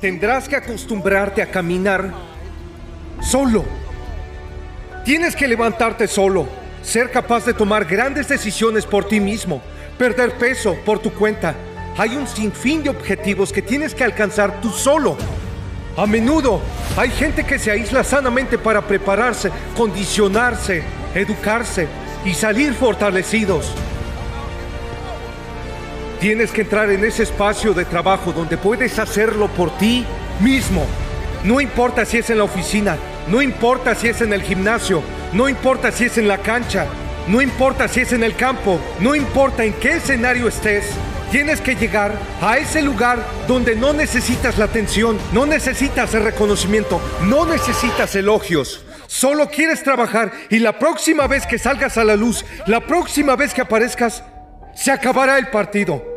tendrás que acostumbrarte a caminar solo. Tienes que levantarte solo, ser capaz de tomar grandes decisiones por ti mismo, perder peso por tu cuenta. Hay un sinfín de objetivos que tienes que alcanzar tú solo. A menudo hay gente que se aísla sanamente para prepararse, condicionarse, educarse y salir fortalecidos. Tienes que entrar en ese espacio de trabajo donde puedes hacerlo por ti mismo. No importa si es en la oficina, no importa si es en el gimnasio, no importa si es en la cancha, no importa si es en el campo, no importa en qué escenario estés. Tienes que llegar a ese lugar donde no necesitas la atención, no necesitas el reconocimiento, no necesitas elogios. Solo quieres trabajar y la próxima vez que salgas a la luz, la próxima vez que aparezcas, se acabará el partido.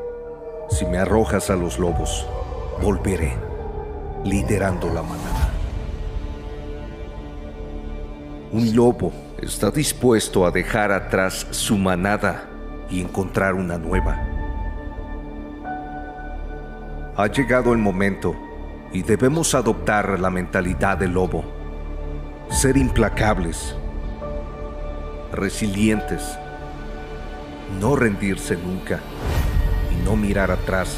Si me arrojas a los lobos, volveré liderando la manada. Un lobo está dispuesto a dejar atrás su manada y encontrar una nueva. Ha llegado el momento y debemos adoptar la mentalidad del lobo. Ser implacables, resilientes, no rendirse nunca y no mirar atrás.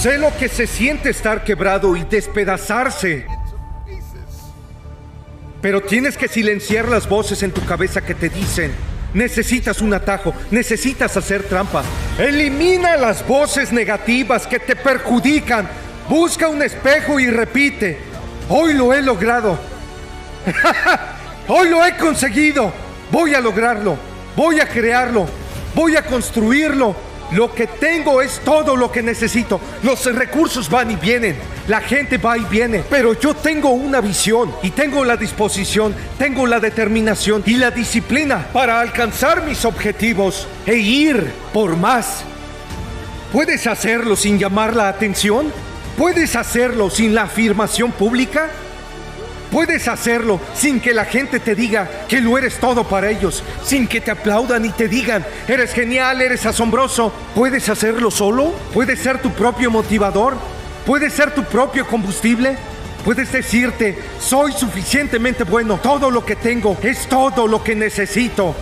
Sé lo que se siente estar quebrado y despedazarse. Pero tienes que silenciar las voces en tu cabeza que te dicen, necesitas un atajo, necesitas hacer trampa. Elimina las voces negativas que te perjudican. Busca un espejo y repite, hoy lo he logrado. hoy lo he conseguido. Voy a lograrlo. Voy a crearlo. Voy a construirlo. Lo que tengo es todo lo que necesito. Los recursos van y vienen. La gente va y viene. Pero yo tengo una visión y tengo la disposición, tengo la determinación y la disciplina para alcanzar mis objetivos e ir por más. ¿Puedes hacerlo sin llamar la atención? ¿Puedes hacerlo sin la afirmación pública? Puedes hacerlo sin que la gente te diga que lo eres todo para ellos, sin que te aplaudan y te digan, eres genial, eres asombroso. Puedes hacerlo solo, puedes ser tu propio motivador, puedes ser tu propio combustible. Puedes decirte, soy suficientemente bueno, todo lo que tengo es todo lo que necesito.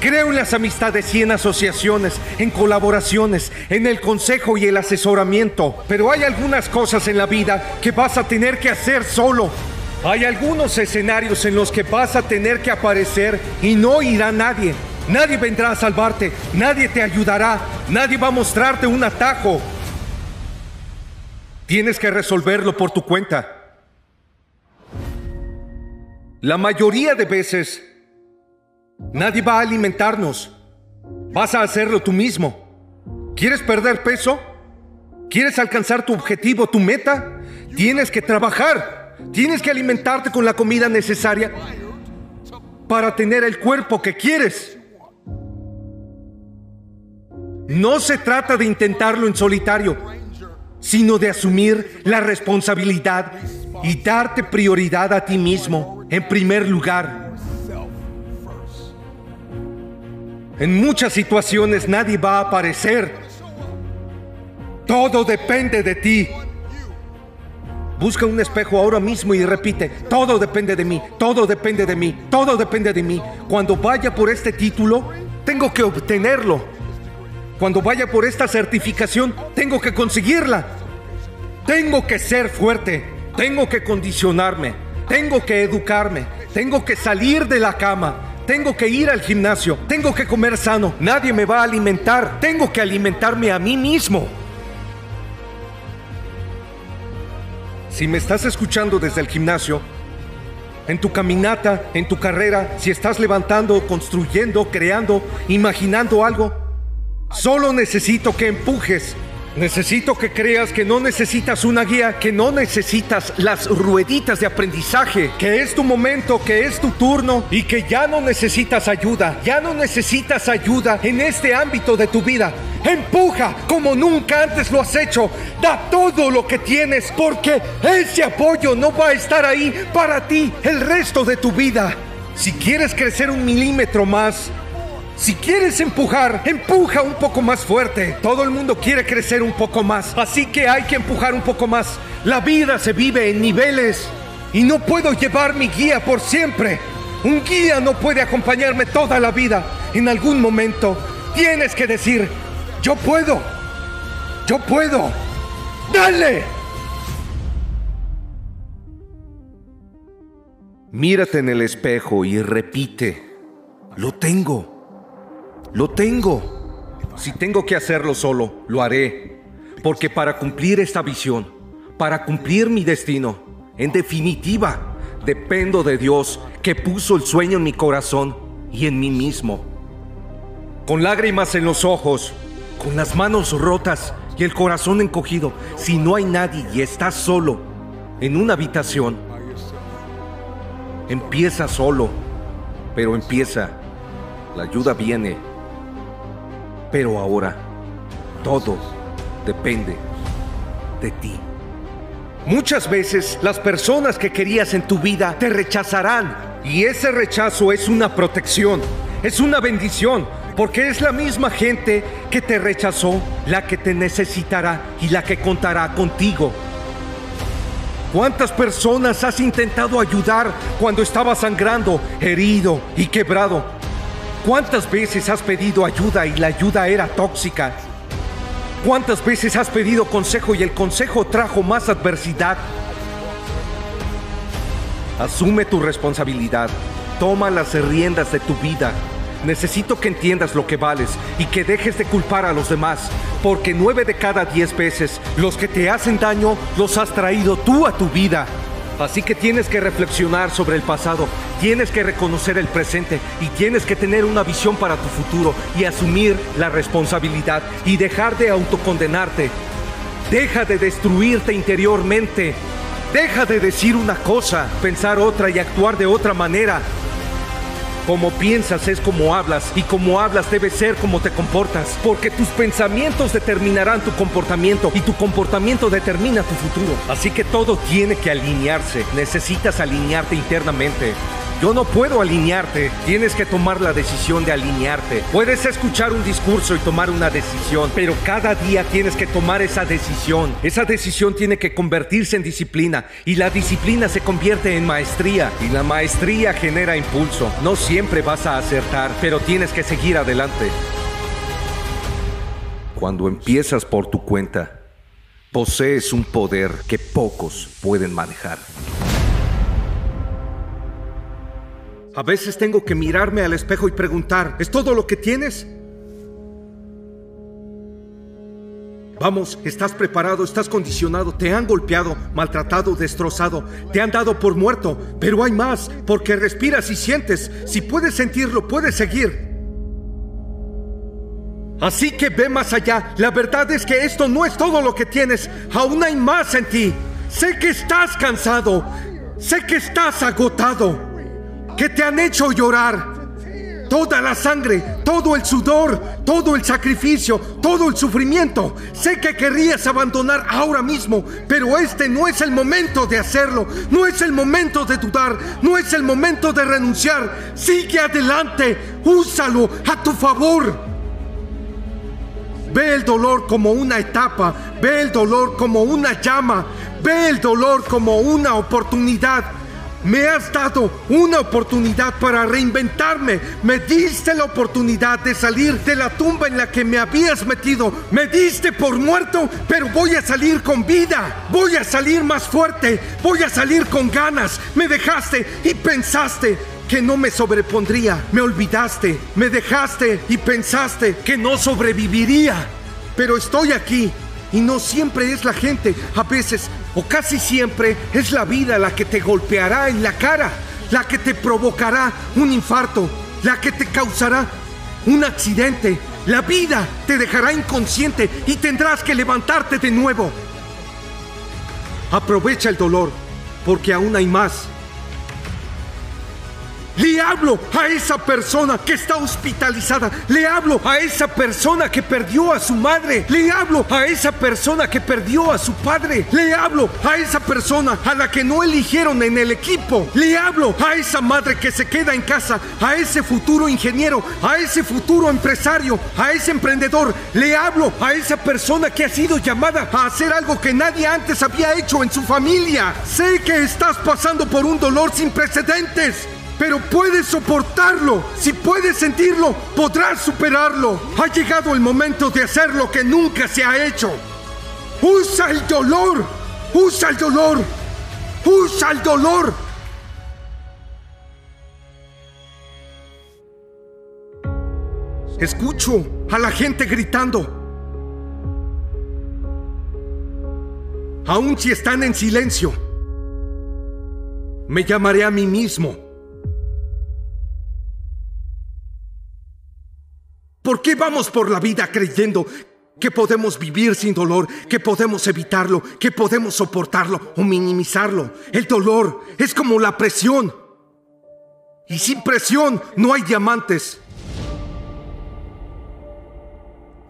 Creo en las amistades y en asociaciones, en colaboraciones, en el consejo y el asesoramiento. Pero hay algunas cosas en la vida que vas a tener que hacer solo. Hay algunos escenarios en los que vas a tener que aparecer y no irá nadie. Nadie vendrá a salvarte, nadie te ayudará, nadie va a mostrarte un atajo. Tienes que resolverlo por tu cuenta. La mayoría de veces, nadie va a alimentarnos. Vas a hacerlo tú mismo. ¿Quieres perder peso? ¿Quieres alcanzar tu objetivo, tu meta? Tienes que trabajar. Tienes que alimentarte con la comida necesaria para tener el cuerpo que quieres. No se trata de intentarlo en solitario, sino de asumir la responsabilidad y darte prioridad a ti mismo en primer lugar. En muchas situaciones nadie va a aparecer. Todo depende de ti. Busca un espejo ahora mismo y repite, todo depende de mí, todo depende de mí, todo depende de mí. Cuando vaya por este título, tengo que obtenerlo. Cuando vaya por esta certificación, tengo que conseguirla. Tengo que ser fuerte, tengo que condicionarme, tengo que educarme, tengo que salir de la cama, tengo que ir al gimnasio, tengo que comer sano, nadie me va a alimentar, tengo que alimentarme a mí mismo. Si me estás escuchando desde el gimnasio, en tu caminata, en tu carrera, si estás levantando, construyendo, creando, imaginando algo, solo necesito que empujes Necesito que creas que no necesitas una guía, que no necesitas las rueditas de aprendizaje, que es tu momento, que es tu turno y que ya no necesitas ayuda, ya no necesitas ayuda en este ámbito de tu vida. Empuja como nunca antes lo has hecho. Da todo lo que tienes porque ese apoyo no va a estar ahí para ti el resto de tu vida. Si quieres crecer un milímetro más, Si quieres empujar, empuja un poco más fuerte. Todo el mundo quiere crecer un poco más, así que hay que empujar un poco más. La vida se vive en niveles y no puedo llevar mi guía por siempre. Un guía no puede acompañarme toda la vida. En algún momento tienes que decir, yo puedo, yo puedo, dale. Mírate en el espejo y repite, lo tengo, lo tengo. Si tengo que hacerlo solo, lo haré. Porque para cumplir esta visión, para cumplir mi destino, en definitiva, Dependo de Dios que puso el sueño en mi corazón y en mí mismo. Con lágrimas en los ojos, con las manos rotas y el corazón encogido, si no hay nadie y estás solo en una habitación, empieza solo, pero empieza. La ayuda viene. Pero ahora, todo depende de ti. Muchas veces las personas que querías en tu vida te rechazarán y ese rechazo es una protección, es una bendición, porque es la misma gente que te rechazó la que te necesitará y la que contará contigo. ¿Cuántas personas has intentado ayudar cuando estabas sangrando, herido y quebrado? ¿Cuántas veces has pedido ayuda y la ayuda era tóxica? ¿Cuántas veces has pedido consejo y el consejo trajo más adversidad? Asume tu responsabilidad. Toma las riendas de tu vida. Necesito que entiendas lo que vales y que dejes de culpar a los demás, porque nueve de cada diez veces los que te hacen daño los has traído tú a tu vida. Así que tienes que reflexionar sobre el pasado, tienes que reconocer el presente y tienes que tener una visión para tu futuro y asumir la responsabilidad y dejar de autocondenarte. Deja de destruirte interiormente. Deja de decir una cosa, pensar otra y actuar de otra manera. Como piensas es como hablas y como hablas debe ser como te comportas, porque tus pensamientos determinarán tu comportamiento y tu comportamiento determina tu futuro. Así que todo tiene que alinearse, necesitas alinearte internamente. Yo no puedo alinearte, tienes que tomar la decisión de alinearte. Puedes escuchar un discurso y tomar una decisión, pero cada día tienes que tomar esa decisión. Esa decisión tiene que convertirse en disciplina y la disciplina se convierte en maestría y la maestría genera impulso. No siempre vas a acertar, pero tienes que seguir adelante. Cuando empiezas por tu cuenta, posees un poder que pocos pueden manejar. A veces tengo que mirarme al espejo y preguntar, ¿es todo lo que tienes? Vamos, estás preparado, estás condicionado, te han golpeado, maltratado, destrozado, te han dado por muerto, pero hay más, porque respiras y sientes, si puedes sentirlo, puedes seguir. Así que ve más allá, la verdad es que esto no es todo lo que tienes, aún hay más en ti. Sé que estás cansado, sé que estás agotado que te han hecho llorar. Toda la sangre, todo el sudor, todo el sacrificio, todo el sufrimiento. Sé que querrías abandonar ahora mismo, pero este no es el momento de hacerlo. No es el momento de dudar, no es el momento de renunciar. Sigue adelante, úsalo a tu favor. Ve el dolor como una etapa, ve el dolor como una llama, ve el dolor como una oportunidad me has dado una oportunidad para reinventarme. Me diste la oportunidad de salir de la tumba en la que me habías metido. Me diste por muerto, pero voy a salir con vida. Voy a salir más fuerte. Voy a salir con ganas. Me dejaste y pensaste que no me sobrepondría. Me olvidaste. Me dejaste y pensaste que no sobreviviría. Pero estoy aquí y no siempre es la gente, a veces o casi siempre es la vida la que te golpeará en la cara, la que te provocará un infarto, la que te causará un accidente. La vida te dejará inconsciente y tendrás que levantarte de nuevo. Aprovecha el dolor, porque aún hay más. Hablo a esa persona que está hospitalizada. Le hablo a esa persona que perdió a su madre. Le hablo a esa persona que perdió a su padre. Le hablo a esa persona a la que no eligieron en el equipo. Le hablo a esa madre que se queda en casa, a ese futuro ingeniero, a ese futuro empresario, a ese emprendedor. Le hablo a esa persona que ha sido llamada a hacer algo que nadie antes había hecho en su familia. Sé que estás pasando por un dolor sin precedentes. Pero puedes soportarlo. Si puedes sentirlo, podrás superarlo. Ha llegado el momento de hacer lo que nunca se ha hecho. Usa el dolor. Usa el dolor. Usa el dolor. Escucho a la gente gritando. Aun si están en silencio, me llamaré a mí mismo. ¿Por qué vamos por la vida creyendo que podemos vivir sin dolor, que podemos evitarlo, que podemos soportarlo o minimizarlo? El dolor es como la presión. Y sin presión no hay diamantes.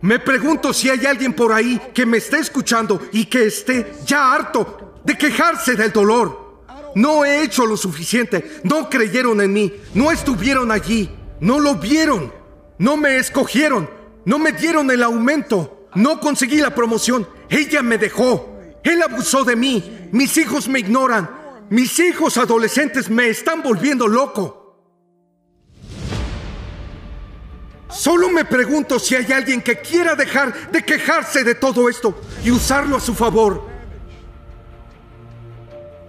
Me pregunto si hay alguien por ahí que me esté escuchando y que esté ya harto de quejarse del dolor. No he hecho lo suficiente, no creyeron en mí, no estuvieron allí, no lo vieron, no me escogieron, no me dieron el aumento, no conseguí la promoción, ella me dejó, él abusó de mí, mis hijos me ignoran, mis hijos adolescentes me están volviendo loco. Solo me pregunto si hay alguien que quiera dejar de quejarse de todo esto y usarlo a su favor.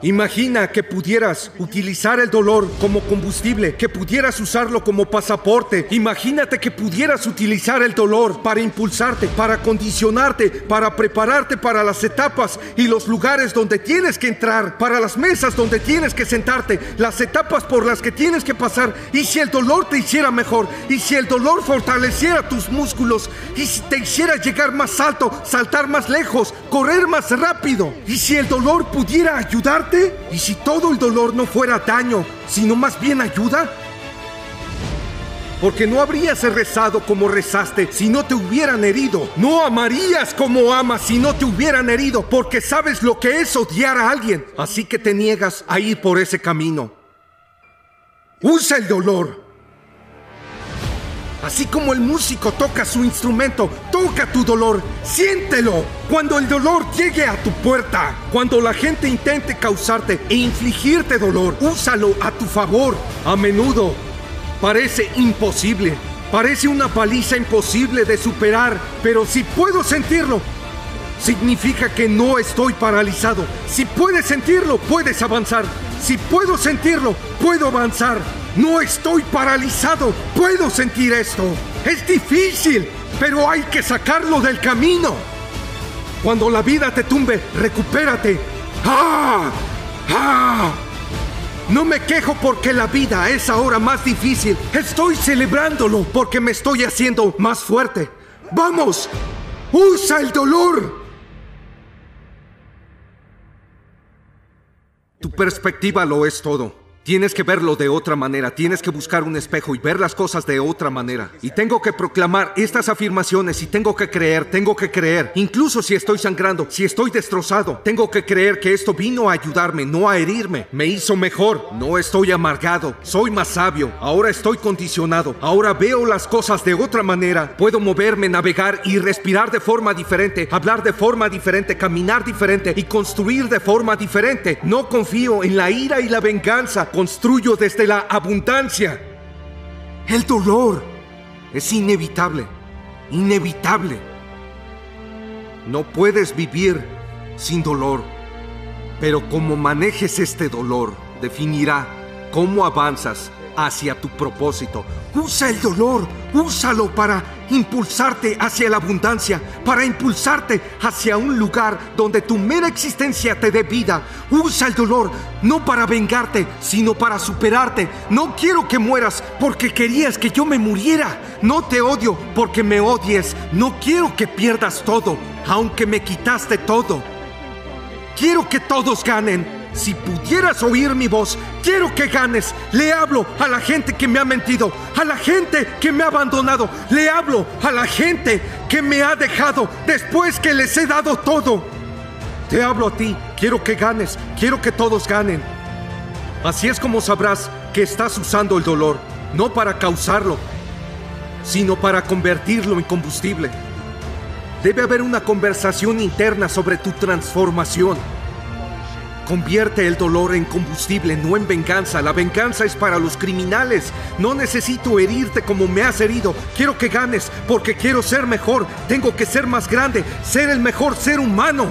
Imagina que pudieras utilizar el dolor como combustible, que pudieras usarlo como pasaporte. Imagínate que pudieras utilizar el dolor para impulsarte, para condicionarte, para prepararte para las etapas y los lugares donde tienes que entrar, para las mesas donde tienes que sentarte, las etapas por las que tienes que pasar. Y si el dolor te hiciera mejor, y si el dolor fortaleciera tus músculos, y si te hiciera llegar más alto, saltar más lejos, correr más rápido, y si el dolor pudiera ayudarte, ¿Y si todo el dolor no fuera daño, sino más bien ayuda? Porque no habrías rezado como rezaste si no te hubieran herido. No amarías como amas si no te hubieran herido, porque sabes lo que es odiar a alguien. Así que te niegas a ir por ese camino. Usa el dolor Así como el músico toca su instrumento, toca tu dolor, siéntelo. Cuando el dolor llegue a tu puerta, cuando la gente intente causarte e infligirte dolor, úsalo a tu favor. A menudo parece imposible, parece una paliza imposible de superar, pero si puedo sentirlo, significa que no estoy paralizado. Si puedes sentirlo, puedes avanzar. Si puedo sentirlo, puedo avanzar. No estoy paralizado. Puedo sentir esto. Es difícil, pero hay que sacarlo del camino. Cuando la vida te tumbe, recupérate. ¡Ah! ¡Ah! No me quejo porque la vida es ahora más difícil. Estoy celebrándolo porque me estoy haciendo más fuerte. ¡Vamos! ¡Usa el dolor! Tu perspectiva lo es todo. Tienes que verlo de otra manera, tienes que buscar un espejo y ver las cosas de otra manera. Y tengo que proclamar estas afirmaciones y tengo que creer, tengo que creer, incluso si estoy sangrando, si estoy destrozado, tengo que creer que esto vino a ayudarme, no a herirme. Me hizo mejor, no estoy amargado, soy más sabio, ahora estoy condicionado, ahora veo las cosas de otra manera, puedo moverme, navegar y respirar de forma diferente, hablar de forma diferente, caminar diferente y construir de forma diferente. No confío en la ira y la venganza construyo desde la abundancia. El dolor es inevitable, inevitable. No puedes vivir sin dolor, pero cómo manejes este dolor definirá cómo avanzas hacia tu propósito. Usa el dolor, úsalo para impulsarte hacia la abundancia, para impulsarte hacia un lugar donde tu mera existencia te dé vida. Usa el dolor no para vengarte, sino para superarte. No quiero que mueras porque querías que yo me muriera. No te odio porque me odies. No quiero que pierdas todo, aunque me quitaste todo. Quiero que todos ganen Si pudieras oír mi voz, quiero que ganes. Le hablo a la gente que me ha mentido, a la gente que me ha abandonado. Le hablo a la gente que me ha dejado después que les he dado todo. Te hablo a ti, quiero que ganes, quiero que todos ganen. Así es como sabrás que estás usando el dolor, no para causarlo, sino para convertirlo en combustible. Debe haber una conversación interna sobre tu transformación. Convierte el dolor en combustible, no en venganza. La venganza es para los criminales. No necesito herirte como me has herido. Quiero que ganes porque quiero ser mejor. Tengo que ser más grande, ser el mejor ser humano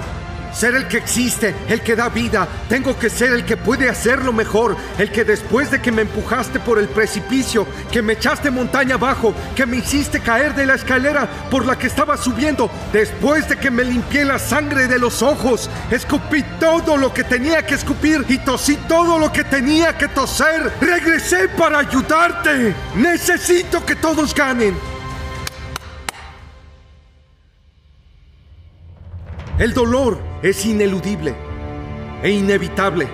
ser el que existe, el que da vida. Tengo que ser el que puede hacerlo mejor, el que después de que me empujaste por el precipicio, que me echaste montaña abajo, que me hiciste caer de la escalera por la que estaba subiendo, después de que me limpié la sangre de los ojos, escupí todo lo que tenía que escupir y tosí todo lo que tenía que toser. Regresé para ayudarte. Necesito que todos ganen. El dolor es ineludible e inevitable.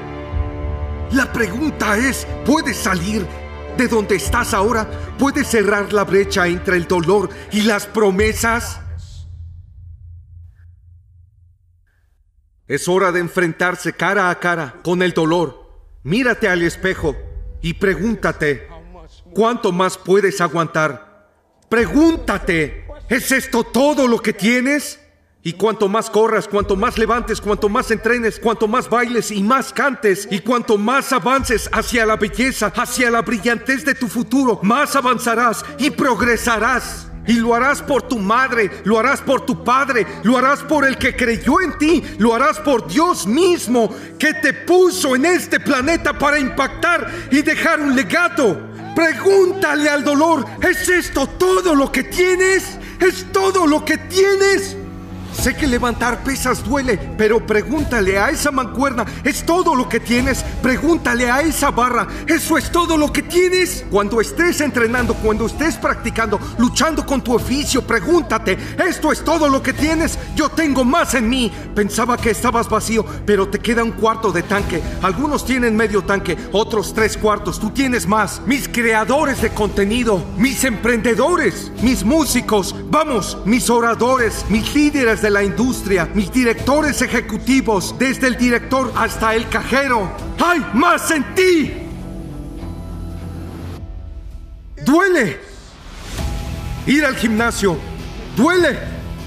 La pregunta es, ¿puedes salir de donde estás ahora? ¿Puedes cerrar la brecha entre el dolor y las promesas? Es hora de enfrentarse cara a cara con el dolor. Mírate al espejo y pregúntate, ¿cuánto más puedes aguantar? Pregúntate, ¿es esto todo lo que tienes? Y cuanto más corras, cuanto más levantes, cuanto más entrenes, cuanto más bailes y más cantes, y cuanto más avances hacia la belleza, hacia la brillantez de tu futuro, más avanzarás y progresarás. Y lo harás por tu madre, lo harás por tu padre, lo harás por el que creyó en ti, lo harás por Dios mismo que te puso en este planeta para impactar y dejar un legado. Pregúntale al dolor, ¿es esto todo lo que tienes? ¿Es todo lo que tienes? Sé que levantar pesas duele, pero pregúntale a esa mancuerna, ¿es todo lo que tienes? Pregúntale a esa barra, ¿eso es todo lo que tienes? Cuando estés entrenando, cuando estés practicando, luchando con tu oficio, pregúntate, ¿esto es todo lo que tienes? Yo tengo más en mí. Pensaba que estabas vacío, pero te queda un cuarto de tanque. Algunos tienen medio tanque, otros tres cuartos, tú tienes más. Mis creadores de contenido, mis emprendedores, mis músicos, vamos, mis oradores, mis líderes de la industria, mis directores ejecutivos, desde el director hasta el cajero. ¡Hay más en ti! Duele ir al gimnasio. Duele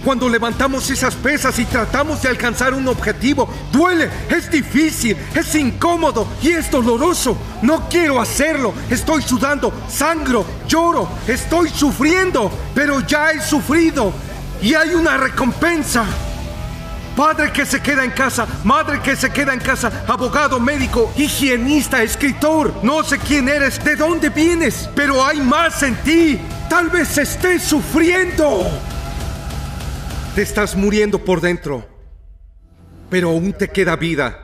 cuando levantamos esas pesas y tratamos de alcanzar un objetivo. Duele, es difícil, es incómodo y es doloroso. No quiero hacerlo. Estoy sudando, sangro, lloro, estoy sufriendo, pero ya he sufrido y hay una recompensa. Padre que se queda en casa, madre que se queda en casa, abogado, médico, higienista, escritor. No sé quién eres, de dónde vienes, pero hay más en ti. Tal vez estés sufriendo. Te estás muriendo por dentro, pero aún te queda vida.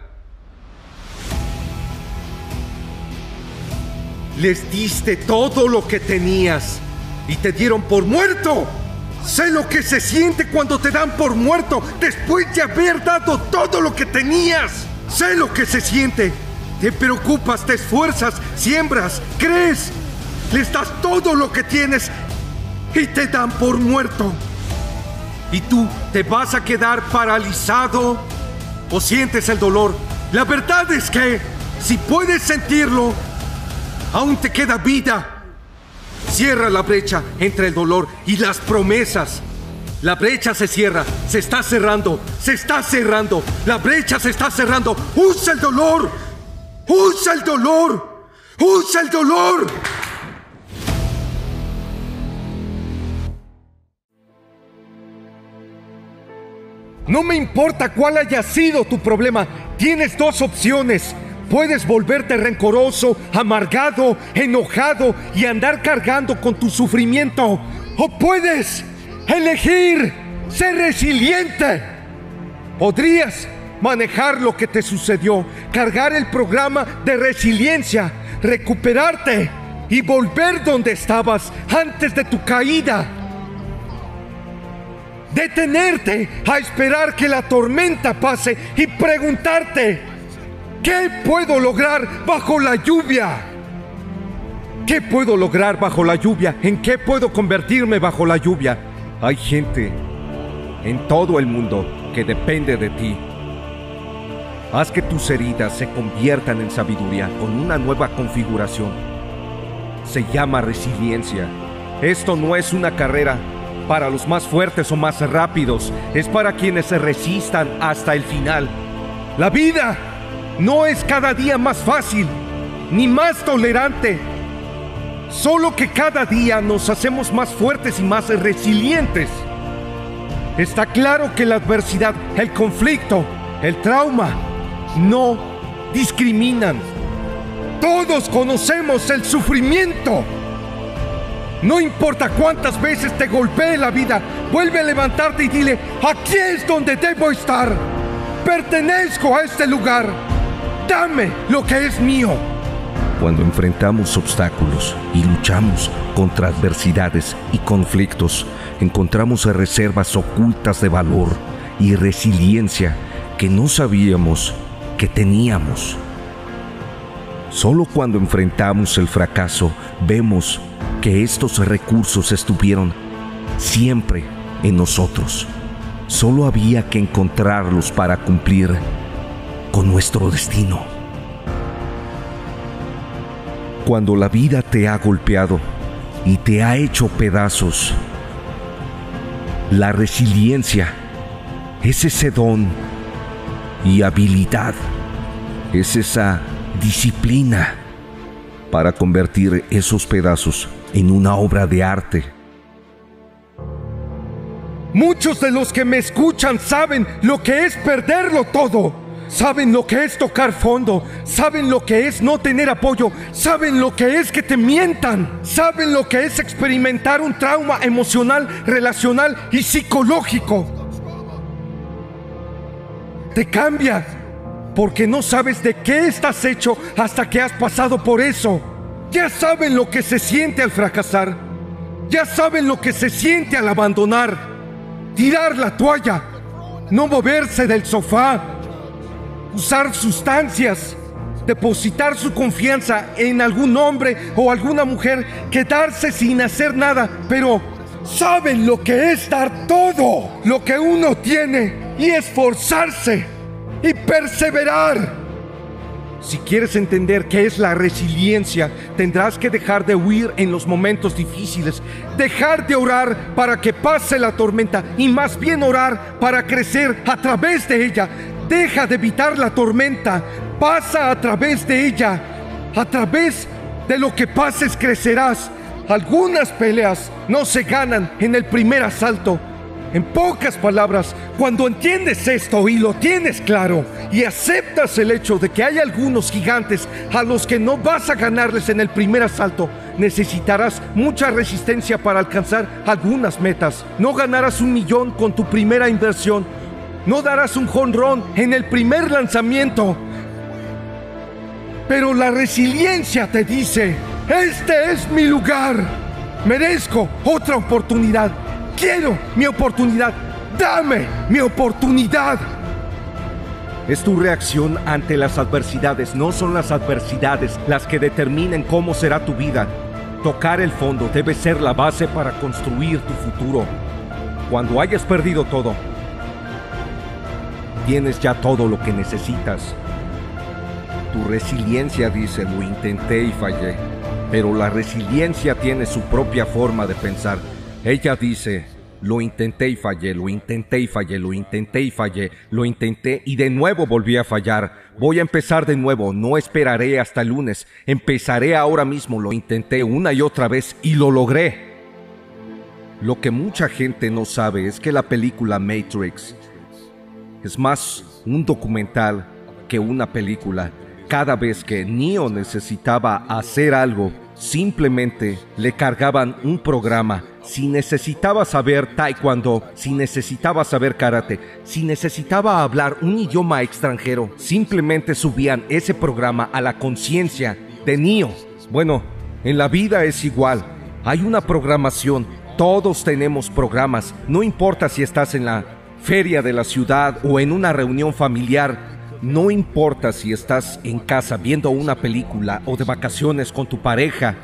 Les diste todo lo que tenías y te dieron por muerto. Sé lo que se siente cuando te dan por muerto después de haber dado todo lo que tenías. Sé lo que se siente. Te preocupas, te esfuerzas, siembras, crees. Les das todo lo que tienes y te dan por muerto. Y tú te vas a quedar paralizado o sientes el dolor. La verdad es que si puedes sentirlo, aún te queda vida. Cierra la brecha entre el dolor y las promesas. La brecha se cierra, se está cerrando, se está cerrando. La brecha se está cerrando. Usa el dolor. Usa el dolor. Usa el dolor. No me importa cuál haya sido tu problema. Tienes dos opciones. Puedes volverte rencoroso, amargado, enojado y andar cargando con tu sufrimiento. O puedes elegir ser resiliente. Podrías manejar lo que te sucedió, cargar el programa de resiliencia, recuperarte y volver donde estabas antes de tu caída. Detenerte a esperar que la tormenta pase y preguntarte, ¿Qué puedo lograr bajo la lluvia? ¿Qué puedo lograr bajo la lluvia? ¿En qué puedo convertirme bajo la lluvia? Hay gente en todo el mundo que depende de ti. Haz que tus heridas se conviertan en sabiduría con una nueva configuración. Se llama resiliencia. Esto no es una carrera para los más fuertes o más rápidos, es para quienes se resistan hasta el final. La vida no es cada día más fácil ni más tolerante, solo que cada día nos hacemos más fuertes y más resilientes. Está claro que la adversidad, el conflicto, el trauma, no discriminan. Todos conocemos el sufrimiento. No importa cuántas veces te golpee la vida, vuelve a levantarte y dile, aquí es donde debo estar. Pertenezco a este lugar. Dame lo que es mío. Cuando enfrentamos obstáculos y luchamos contra adversidades y conflictos, encontramos reservas ocultas de valor y resiliencia que no sabíamos que teníamos. Solo cuando enfrentamos el fracaso vemos que estos recursos estuvieron siempre en nosotros. Solo había que encontrarlos para cumplir con nuestro destino. Cuando la vida te ha golpeado y te ha hecho pedazos, la resiliencia es ese don y habilidad, es esa disciplina para convertir esos pedazos en una obra de arte. Muchos de los que me escuchan saben lo que es perderlo todo. Saben lo que es tocar fondo, saben lo que es no tener apoyo, saben lo que es que te mientan, saben lo que es experimentar un trauma emocional, relacional y psicológico. Te cambias porque no sabes de qué estás hecho hasta que has pasado por eso. Ya saben lo que se siente al fracasar. Ya saben lo que se siente al abandonar. Tirar la toalla. No moverse del sofá. Usar sustancias. Depositar su confianza en algún hombre o alguna mujer. Quedarse sin hacer nada. Pero saben lo que es dar todo lo que uno tiene y esforzarse y perseverar. Si quieres entender qué es la resiliencia, tendrás que dejar de huir en los momentos difíciles, dejar de orar para que pase la tormenta y más bien orar para crecer a través de ella. Deja de evitar la tormenta, pasa a través de ella. A través de lo que pases crecerás. Algunas peleas no se ganan en el primer asalto, en pocas palabras, cuando entiendes esto y lo tienes claro y aceptas el hecho de que hay algunos gigantes a los que no vas a ganarles en el primer asalto, necesitarás mucha resistencia para alcanzar algunas metas. No ganarás un millón con tu primera inversión. No darás un jonrón en el primer lanzamiento. Pero la resiliencia te dice, este es mi lugar. Merezco otra oportunidad Quiero mi oportunidad. Dame mi oportunidad. Es tu reacción ante las adversidades, no son las adversidades las que determinen cómo será tu vida. Tocar el fondo debe ser la base para construir tu futuro. Cuando hayas perdido todo, tienes ya todo lo que necesitas. Tu resiliencia dice, lo intenté y fallé, pero la resiliencia tiene su propia forma de pensar. Ella dice, lo intenté y fallé, lo intenté y fallé, lo intenté y fallé, lo intenté y de nuevo volví a fallar. Voy a empezar de nuevo, no esperaré hasta el lunes, empezaré ahora mismo, lo intenté una y otra vez y lo logré. Lo que mucha gente no sabe es que la película Matrix es más un documental que una película. Cada vez que Neo necesitaba hacer algo, simplemente le cargaban un programa si necesitaba saber taekwondo, si necesitaba saber karate, si necesitaba hablar un idioma extranjero, simplemente subían ese programa a la conciencia de Neo. Bueno, en la vida es igual. Hay una programación. Todos tenemos programas. No importa si estás en la feria de la ciudad o en una reunión familiar. No importa si estás en casa viendo una película o de vacaciones con tu pareja,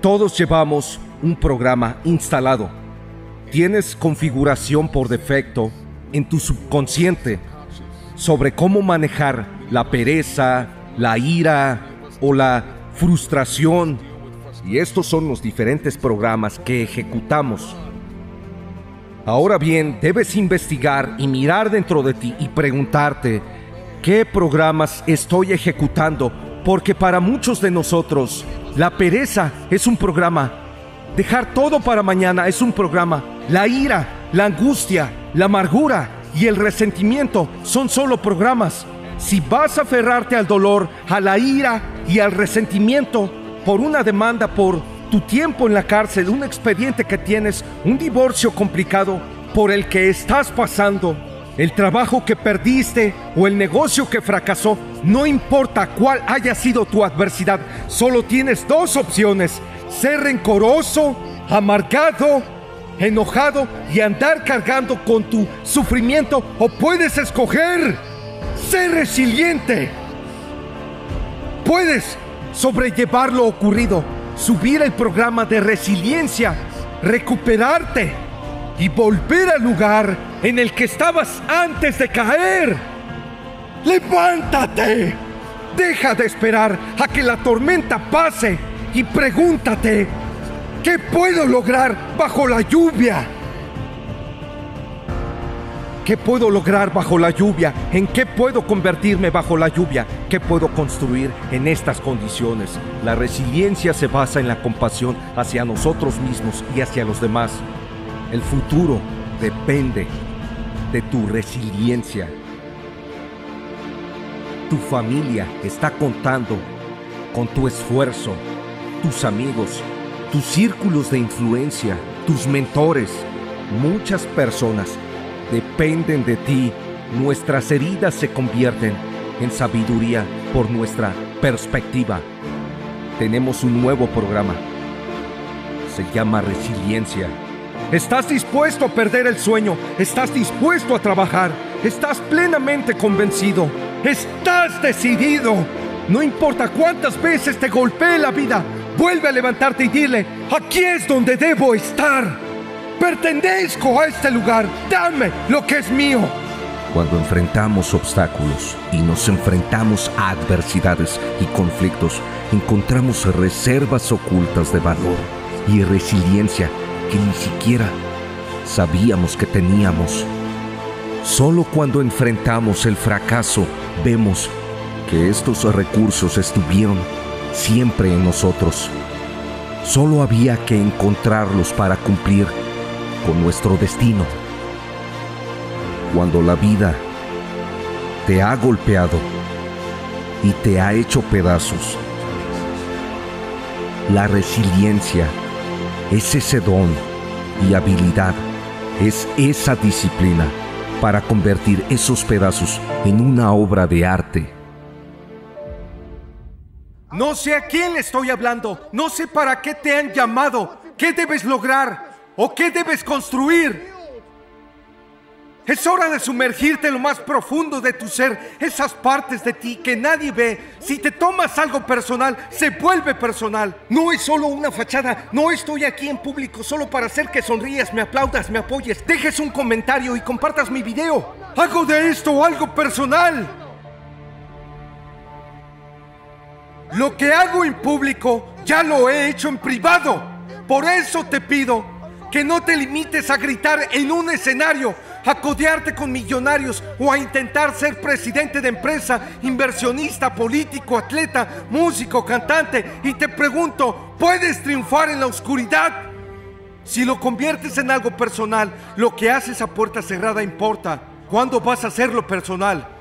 todos llevamos un programa instalado. Tienes configuración por defecto en tu subconsciente sobre cómo manejar la pereza, la ira o la frustración. Y estos son los diferentes programas que ejecutamos. Ahora bien, debes investigar y mirar dentro de ti y preguntarte, ¿qué programas estoy ejecutando? Porque para muchos de nosotros, la pereza es un programa. Dejar todo para mañana es un programa. La ira, la angustia, la amargura y el resentimiento son solo programas. Si vas a aferrarte al dolor, a la ira y al resentimiento por una demanda por tu tiempo en la cárcel, un expediente que tienes, un divorcio complicado por el que estás pasando, el trabajo que perdiste o el negocio que fracasó, no importa cuál haya sido tu adversidad, solo tienes dos opciones, ser rencoroso, amargado, enojado y andar cargando con tu sufrimiento o puedes escoger ser resiliente. Puedes sobrellevar lo ocurrido subir el programa de resiliencia, recuperarte y volver al lugar en el que estabas antes de caer. Levántate. Deja de esperar a que la tormenta pase y pregúntate, ¿qué puedo lograr bajo la lluvia? ¿Qué puedo lograr bajo la lluvia? ¿En qué puedo convertirme bajo la lluvia? ¿Qué puedo construir en estas condiciones? La resiliencia se basa en la compasión hacia nosotros mismos y hacia los demás. El futuro depende de tu resiliencia. Tu familia está contando con tu esfuerzo, tus amigos, tus círculos de influencia, tus mentores. Muchas personas dependen de ti, nuestras heridas se convierten en sabiduría por nuestra perspectiva. Tenemos un nuevo programa. Se llama resiliencia. ¿Estás dispuesto a perder el sueño? ¿Estás dispuesto a trabajar? ¿Estás plenamente convencido? ¿Estás decidido? No importa cuántas veces te golpee la vida, vuelve a levantarte y dile, aquí es donde debo estar. Pertenezco a este lugar. Dame lo que es mío. Cuando enfrentamos obstáculos y nos enfrentamos a adversidades y conflictos, encontramos reservas ocultas de valor y resiliencia que ni siquiera sabíamos que teníamos. Solo cuando enfrentamos el fracaso vemos que estos recursos estuvieron siempre en nosotros. Solo había que encontrarlos para cumplir con nuestro destino. Cuando la vida te ha golpeado y te ha hecho pedazos, la resiliencia es ese don y habilidad, es esa disciplina para convertir esos pedazos en una obra de arte. No sé a quién le estoy hablando, no sé para qué te han llamado, qué debes lograr, ¿O qué debes construir? Es hora de sumergirte en lo más profundo de tu ser, esas partes de ti que nadie ve. Si te tomas algo personal, se vuelve personal. No es solo una fachada, no estoy aquí en público solo para hacer que sonríes, me aplaudas, me apoyes, dejes un comentario y compartas mi video. Hago de esto algo personal. Lo que hago en público ya lo he hecho en privado. Por eso te pido que no te limites a gritar en un escenario, a codearte con millonarios o a intentar ser presidente de empresa, inversionista, político, atleta, músico, cantante. Y te pregunto, ¿puedes triunfar en la oscuridad? Si lo conviertes en algo personal, lo que haces a puerta cerrada importa. ¿Cuándo vas a hacerlo personal?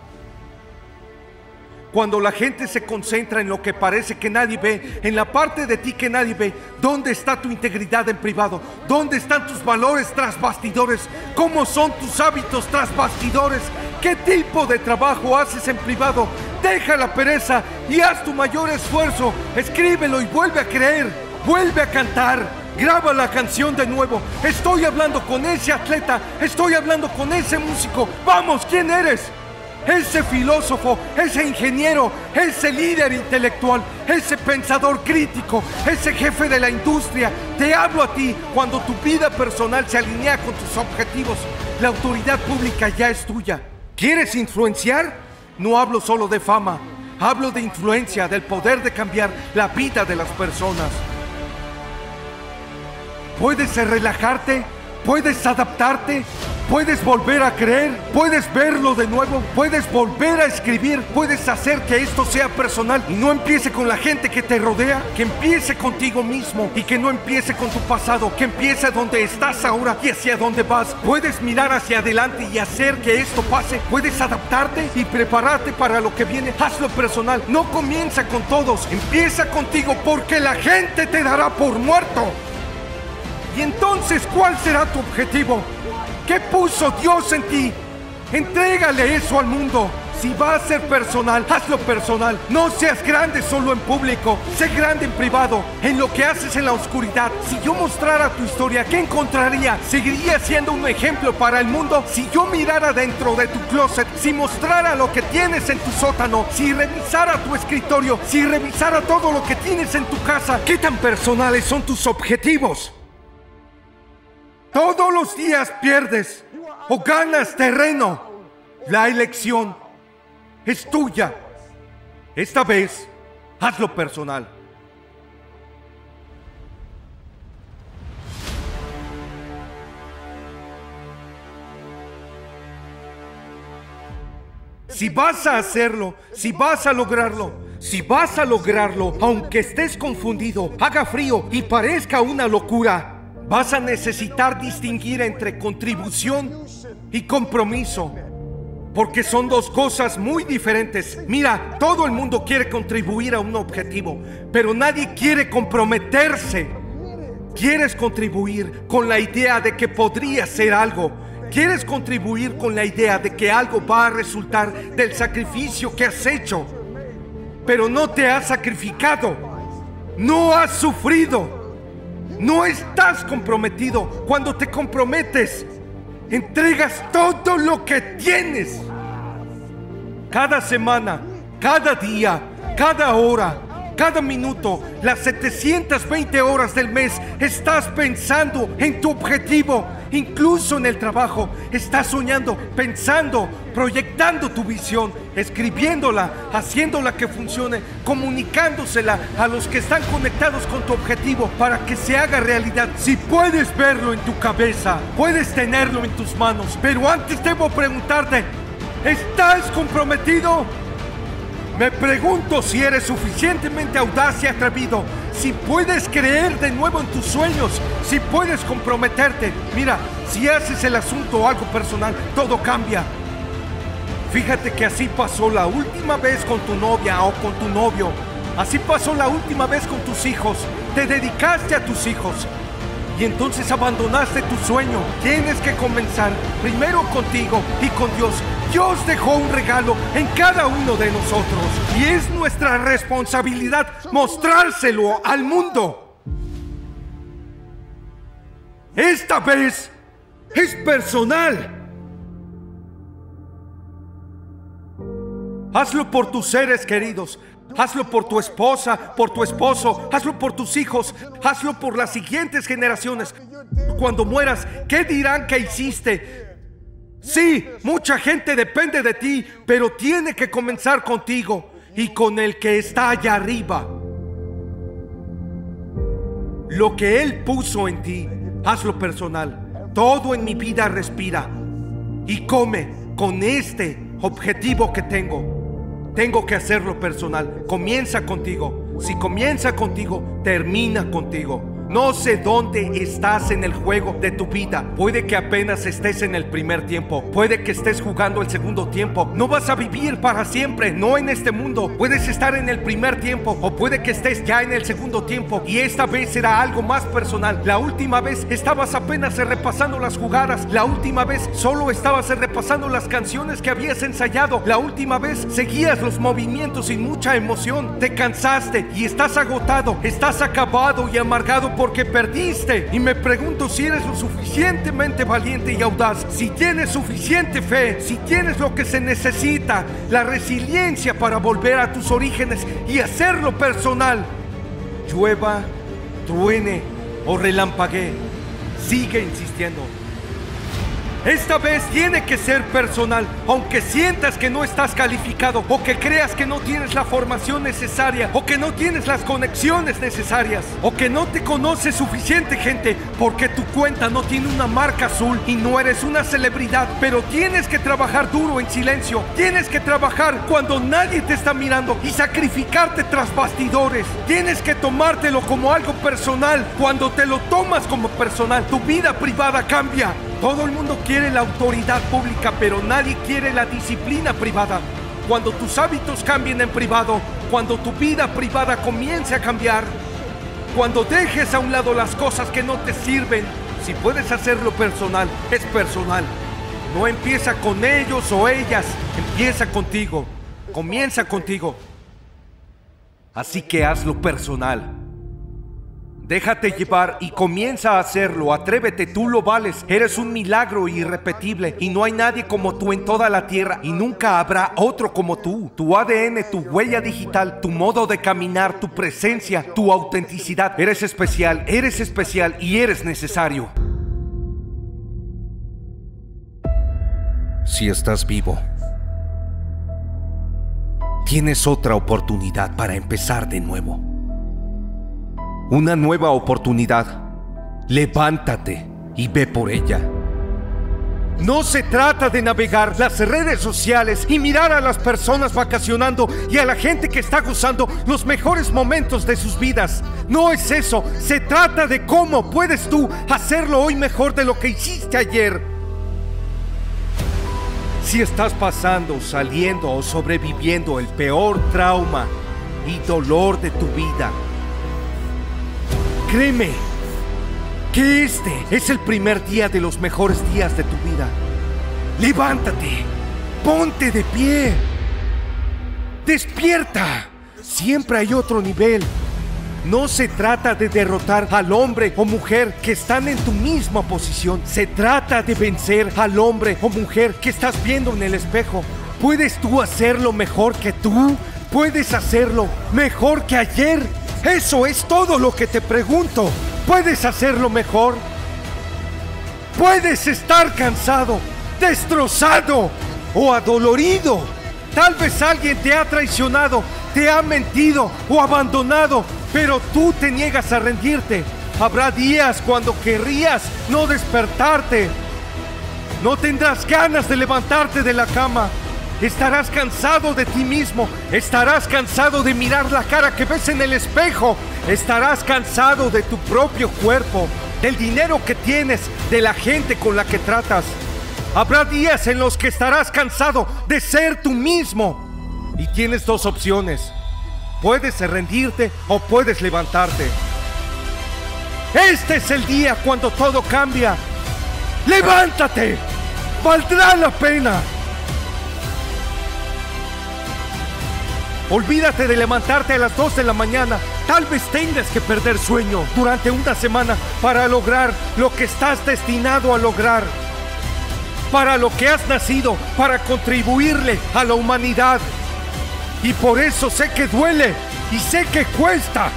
Cuando la gente se concentra en lo que parece que nadie ve, en la parte de ti que nadie ve, ¿dónde está tu integridad en privado? ¿Dónde están tus valores tras bastidores? ¿Cómo son tus hábitos tras bastidores? ¿Qué tipo de trabajo haces en privado? Deja la pereza y haz tu mayor esfuerzo. Escríbelo y vuelve a creer. Vuelve a cantar. Graba la canción de nuevo. Estoy hablando con ese atleta. Estoy hablando con ese músico. Vamos, ¿quién eres? Ese filósofo, ese ingeniero, ese líder intelectual, ese pensador crítico, ese jefe de la industria. Te hablo a ti cuando tu vida personal se alinea con tus objetivos. La autoridad pública ya es tuya. ¿Quieres influenciar? No hablo solo de fama, hablo de influencia, del poder de cambiar la vida de las personas. Puedes relajarte, puedes adaptarte, puedes volver a creer, puedes verlo de nuevo, puedes volver a escribir, puedes hacer que esto sea personal y no empiece con la gente que te rodea, que empiece contigo mismo y que no empiece con tu pasado, que empiece donde estás ahora y hacia dónde vas. Puedes mirar hacia adelante y hacer que esto pase, puedes adaptarte y prepararte para lo que viene. Hazlo personal, no comienza con todos, empieza contigo porque la gente te dará por muerto. Y entonces, ¿cuál será tu objetivo? ¿Qué puso Dios en ti? Entrégale eso al mundo. Si va a ser personal, hazlo personal. No seas grande solo en público. Sé grande en privado, en lo que haces en la oscuridad. Si yo mostrara tu historia, ¿qué encontraría? ¿Seguiría siendo un ejemplo para el mundo? Si yo mirara dentro de tu closet, si mostrara lo que tienes en tu sótano, si revisara tu escritorio, si revisara todo lo que tienes en tu casa, ¿qué tan personales son tus objetivos? Todos los días pierdes o ganas terreno. La elección es tuya. Esta vez, hazlo personal. Si vas a hacerlo, si vas a lograrlo, si vas a lograrlo, aunque estés confundido, haga frío y parezca una locura, vas a necesitar distinguir entre contribución y compromiso. Porque son dos cosas muy diferentes. Mira, todo el mundo quiere contribuir a un objetivo, pero nadie quiere comprometerse. Quieres contribuir con la idea de que podría ser algo. Quieres contribuir con la idea de que algo va a resultar del sacrificio que has hecho. Pero no te has sacrificado. No has sufrido. No estás comprometido. Cuando te comprometes, entregas todo lo que tienes. Cada semana, cada día, cada hora, cada minuto, las 720 horas del mes, estás pensando en tu objetivo, incluso en el trabajo. Estás soñando, pensando, proyectando tu visión, escribiéndola, haciéndola que funcione, comunicándosela a los que están conectados con tu objetivo para que se haga realidad. Si puedes verlo en tu cabeza, puedes tenerlo en tus manos, pero antes debo preguntarte, ¿estás comprometido? Me pregunto si eres suficientemente audaz y atrevido, si puedes creer de nuevo en tus sueños, si puedes comprometerte. Mira, si haces el asunto algo personal, todo cambia. Fíjate que así pasó la última vez con tu novia o con tu novio. Así pasó la última vez con tus hijos. Te dedicaste a tus hijos. Y entonces abandonaste tu sueño. Tienes que comenzar primero contigo y con Dios. Dios dejó un regalo en cada uno de nosotros. Y es nuestra responsabilidad mostrárselo al mundo. Esta vez es personal. Hazlo por tus seres queridos. Hazlo por tu esposa, por tu esposo, hazlo por tus hijos, hazlo por las siguientes generaciones. Cuando mueras, ¿qué dirán que hiciste? Sí, mucha gente depende de ti, pero tiene que comenzar contigo y con el que está allá arriba. Lo que Él puso en ti, hazlo personal. Todo en mi vida respira y come con este objetivo que tengo. Tengo que hacerlo personal. Comienza contigo. Si comienza contigo, termina contigo. No sé dónde estás en el juego de tu vida. Puede que apenas estés en el primer tiempo. Puede que estés jugando el segundo tiempo. No vas a vivir para siempre, no en este mundo. Puedes estar en el primer tiempo o puede que estés ya en el segundo tiempo y esta vez será algo más personal. La última vez estabas apenas repasando las jugadas. La última vez solo estabas repasando las canciones que habías ensayado. La última vez seguías los movimientos sin mucha emoción. Te cansaste y estás agotado. Estás acabado y amargado porque perdiste. Y me pregunto si eres lo suficientemente valiente y audaz, si tienes suficiente fe, si tienes lo que se necesita, la resiliencia para volver a tus orígenes y hacerlo personal. Llueva, truene o relampaguee, sigue insistiendo. Esta vez tiene que ser personal, aunque sientas que no estás calificado o que creas que no tienes la formación necesaria o que no tienes las conexiones necesarias o que no te conoce suficiente gente porque tu cuenta no tiene una marca azul y no eres una celebridad, pero tienes que trabajar duro en silencio, tienes que trabajar cuando nadie te está mirando y sacrificarte tras bastidores, tienes que tomártelo como algo personal, cuando te lo tomas como personal, tu vida privada cambia. Todo el mundo quiere la autoridad pública, pero nadie quiere la disciplina privada. Cuando tus hábitos cambien en privado, cuando tu vida privada comience a cambiar, cuando dejes a un lado las cosas que no te sirven, si puedes hacerlo personal, es personal. No empieza con ellos o ellas, empieza contigo, comienza contigo. Así que hazlo personal. Déjate llevar y comienza a hacerlo. Atrévete, tú lo vales. Eres un milagro irrepetible y no hay nadie como tú en toda la tierra y nunca habrá otro como tú. Tu ADN, tu huella digital, tu modo de caminar, tu presencia, tu autenticidad. Eres especial, eres especial y eres necesario. Si estás vivo, tienes otra oportunidad para empezar de nuevo una nueva oportunidad. Levántate y ve por ella. No se trata de navegar las redes sociales y mirar a las personas vacacionando y a la gente que está gozando los mejores momentos de sus vidas. No es eso. Se trata de cómo puedes tú hacerlo hoy mejor de lo que hiciste ayer. Si estás pasando, saliendo o sobreviviendo el peor trauma y dolor de tu vida, Créeme que este es el primer día de los mejores días de tu vida. Levántate, ponte de pie, despierta. Siempre hay otro nivel. No se trata de derrotar al hombre o mujer que están en tu misma posición. Se trata de vencer al hombre o mujer que estás viendo en el espejo. ¿Puedes tú hacerlo mejor que tú? ¿Puedes hacerlo mejor que ayer? Eso es todo lo que te pregunto. ¿Puedes hacerlo mejor? Puedes estar cansado, destrozado o adolorido. Tal vez alguien te ha traicionado, te ha mentido o abandonado, pero tú te niegas a rendirte. Habrá días cuando querrías no despertarte. No tendrás ganas de levantarte de la cama. Estarás cansado de ti mismo. Estarás cansado de mirar la cara que ves en el espejo. Estarás cansado de tu propio cuerpo, del dinero que tienes, de la gente con la que tratas. Habrá días en los que estarás cansado de ser tú mismo. Y tienes dos opciones. Puedes rendirte o puedes levantarte. Este es el día cuando todo cambia. Levántate. Valdrá la pena. Olvídate de levantarte a las 2 de la mañana. Tal vez tengas que perder sueño durante una semana para lograr lo que estás destinado a lograr. Para lo que has nacido, para contribuirle a la humanidad. Y por eso sé que duele y sé que cuesta.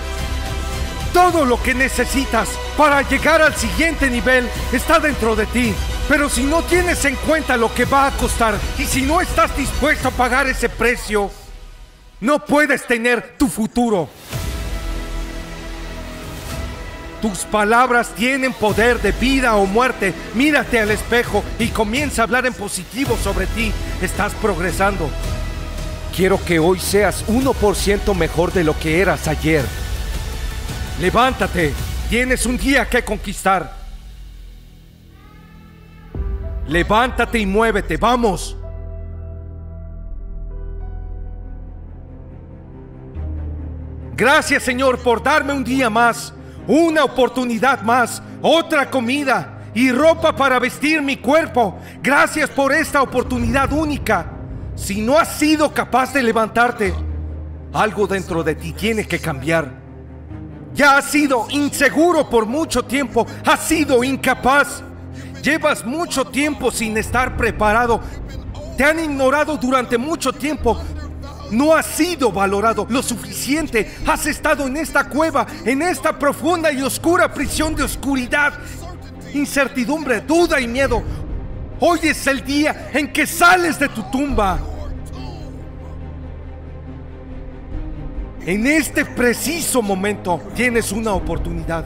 Todo lo que necesitas para llegar al siguiente nivel está dentro de ti. Pero si no tienes en cuenta lo que va a costar y si no estás dispuesto a pagar ese precio, no puedes tener tu futuro. Tus palabras tienen poder de vida o muerte. Mírate al espejo y comienza a hablar en positivo sobre ti. Estás progresando. Quiero que hoy seas 1% mejor de lo que eras ayer. Levántate. Tienes un día que conquistar. Levántate y muévete. Vamos. Gracias Señor por darme un día más, una oportunidad más, otra comida y ropa para vestir mi cuerpo. Gracias por esta oportunidad única. Si no has sido capaz de levantarte, algo dentro de ti tiene que cambiar. Ya has sido inseguro por mucho tiempo, has sido incapaz. Llevas mucho tiempo sin estar preparado. Te han ignorado durante mucho tiempo. No has sido valorado lo suficiente. Has estado en esta cueva, en esta profunda y oscura prisión de oscuridad, incertidumbre, duda y miedo. Hoy es el día en que sales de tu tumba. En este preciso momento tienes una oportunidad.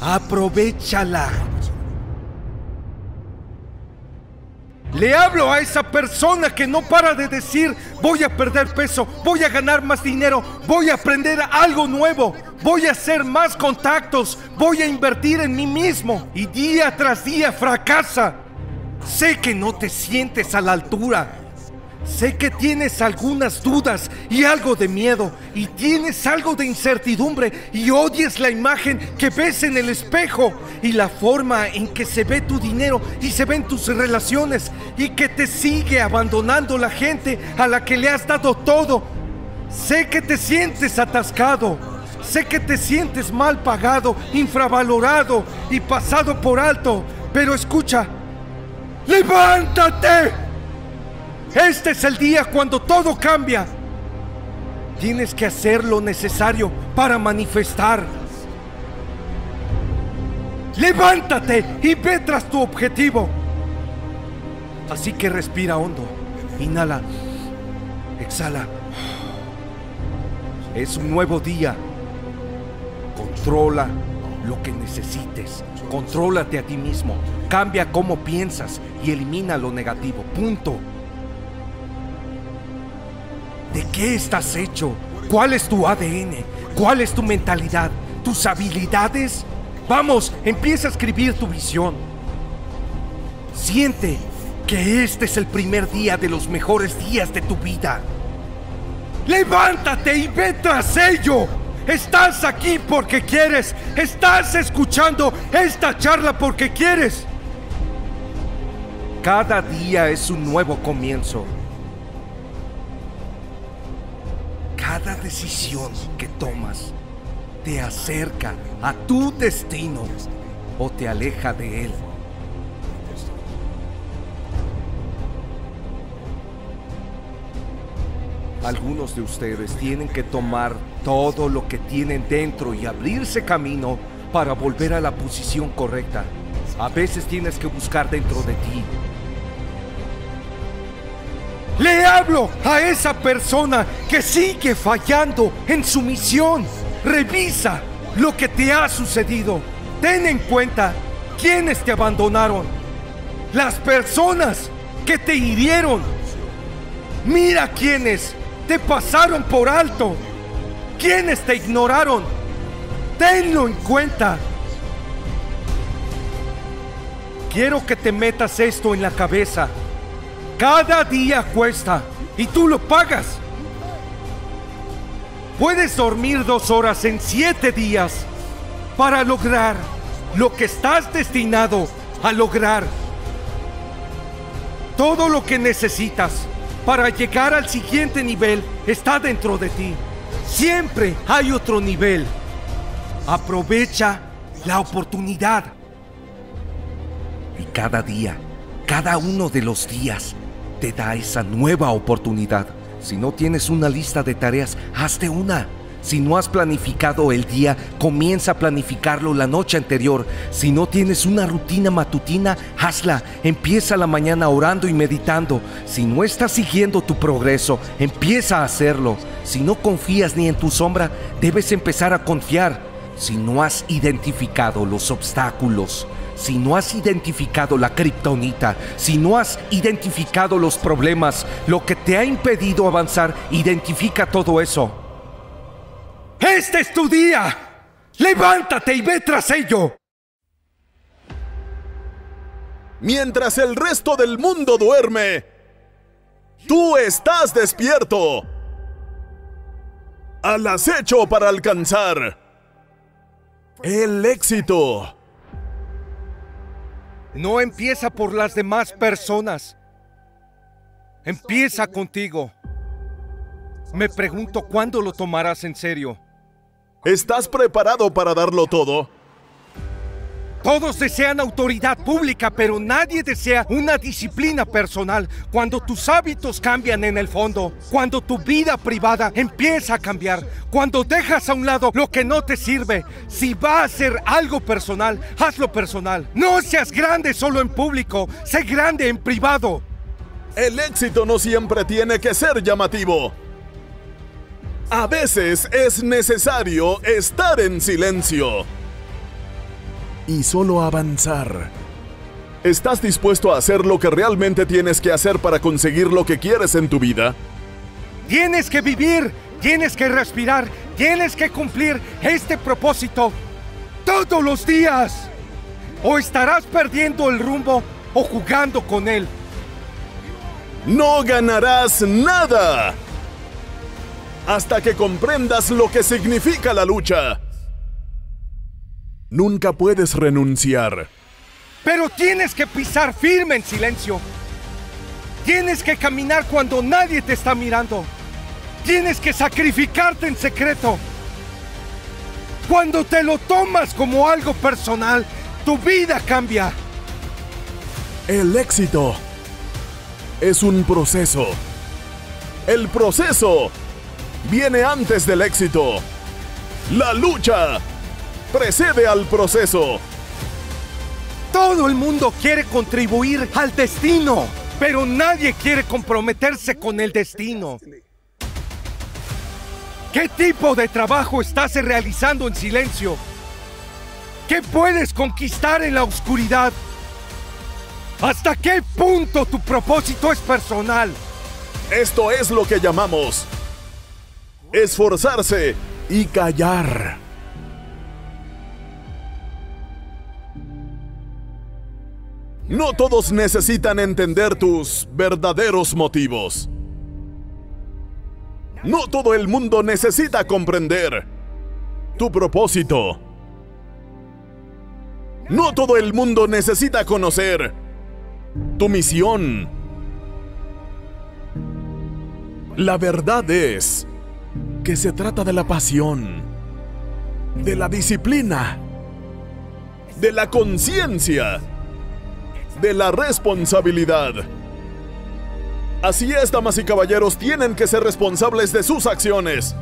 Aprovechala. Le hablo a esa persona que no para de decir, voy a perder peso, voy a ganar más dinero, voy a aprender algo nuevo, voy a hacer más contactos, voy a invertir en mí mismo y día tras día fracasa. Sé que no te sientes a la altura, Sé que tienes algunas dudas y algo de miedo y tienes algo de incertidumbre y odias la imagen que ves en el espejo y la forma en que se ve tu dinero y se ven tus relaciones y que te sigue abandonando la gente a la que le has dado todo. Sé que te sientes atascado. Sé que te sientes mal pagado, infravalorado y pasado por alto. Pero escucha, levántate. Este es el día cuando todo cambia. Tienes que hacer lo necesario para manifestar. Levántate y ve tras tu objetivo. Así que respira hondo. Inhala. Exhala. Es un nuevo día. Controla lo que necesites. Contrólate a ti mismo. Cambia cómo piensas y elimina lo negativo. Punto. ¿De qué estás hecho? ¿Cuál es tu ADN? ¿Cuál es tu mentalidad? ¿Tus habilidades? Vamos, empieza a escribir tu visión. Siente que este es el primer día de los mejores días de tu vida. Levántate y ve tras ello. Estás aquí porque quieres. Estás escuchando esta charla porque quieres. Cada día es un nuevo comienzo. Cada decisión que tomas te acerca a tu destino o te aleja de él. Algunos de ustedes tienen que tomar todo lo que tienen dentro y abrirse camino para volver a la posición correcta. A veces tienes que buscar dentro de ti le hablo a esa persona que sigue fallando en su misión. Revisa lo que te ha sucedido. Ten en cuenta quiénes te abandonaron. Las personas que te hirieron. Mira quiénes te pasaron por alto. Quiénes te ignoraron. Tenlo en cuenta. Quiero que te metas esto en la cabeza. Cada día cuesta y tú lo pagas. Puedes dormir dos horas en siete días para lograr lo que estás destinado a lograr. Todo lo que necesitas para llegar al siguiente nivel está dentro de ti. Siempre hay otro nivel. Aprovecha la oportunidad. Y cada día, cada uno de los días, te da esa nueva oportunidad. Si no tienes una lista de tareas, hazte una. Si no has planificado el día, comienza a planificarlo la noche anterior. Si no tienes una rutina matutina, hazla. Empieza la mañana orando y meditando. Si no estás siguiendo tu progreso, empieza a hacerlo. Si no confías ni en tu sombra, debes empezar a confiar. Si no has identificado los obstáculos, si no has identificado la kriptonita, si no has identificado los problemas, lo que te ha impedido avanzar, identifica todo eso. Este es tu día. Levántate y ve tras ello. Mientras el resto del mundo duerme, tú estás despierto. Al acecho para alcanzar el éxito. No empieza por las demás personas. Empieza contigo. Me pregunto cuándo lo tomarás en serio. ¿Estás preparado para darlo todo? Todos desean autoridad pública, pero nadie desea una disciplina personal. Cuando tus hábitos cambian en el fondo, cuando tu vida privada empieza a cambiar, cuando dejas a un lado lo que no te sirve, si va a hacer algo personal, hazlo personal. No seas grande solo en público, sé grande en privado. El éxito no siempre tiene que ser llamativo. A veces es necesario estar en silencio y solo avanzar. ¿Estás dispuesto a hacer lo que realmente tienes que hacer para conseguir lo que quieres en tu vida? Tienes que vivir, tienes que respirar, tienes que cumplir este propósito todos los días. O estarás perdiendo el rumbo o jugando con él. No ganarás nada hasta que comprendas lo que significa la lucha. Nunca puedes renunciar. Pero tienes que pisar firme en silencio. Tienes que caminar cuando nadie te está mirando. Tienes que sacrificarte en secreto. Cuando te lo tomas como algo personal, tu vida cambia. El éxito es un proceso. El proceso viene antes del éxito. La lucha precede al proceso. Todo el mundo quiere contribuir al destino, pero nadie quiere comprometerse con el destino. ¿Qué tipo de trabajo estás realizando en silencio? ¿Qué puedes conquistar en la oscuridad? ¿Hasta qué punto tu propósito es personal? Esto es lo que llamamos esforzarse y callar. No todos necesitan entender tus verdaderos motivos. No todo el mundo necesita comprender tu propósito. No todo el mundo necesita conocer tu misión. La verdad es que se trata de la pasión, de la disciplina, de la conciencia de la responsabilidad. Así es, damas y caballeros, tienen que ser responsables de sus acciones.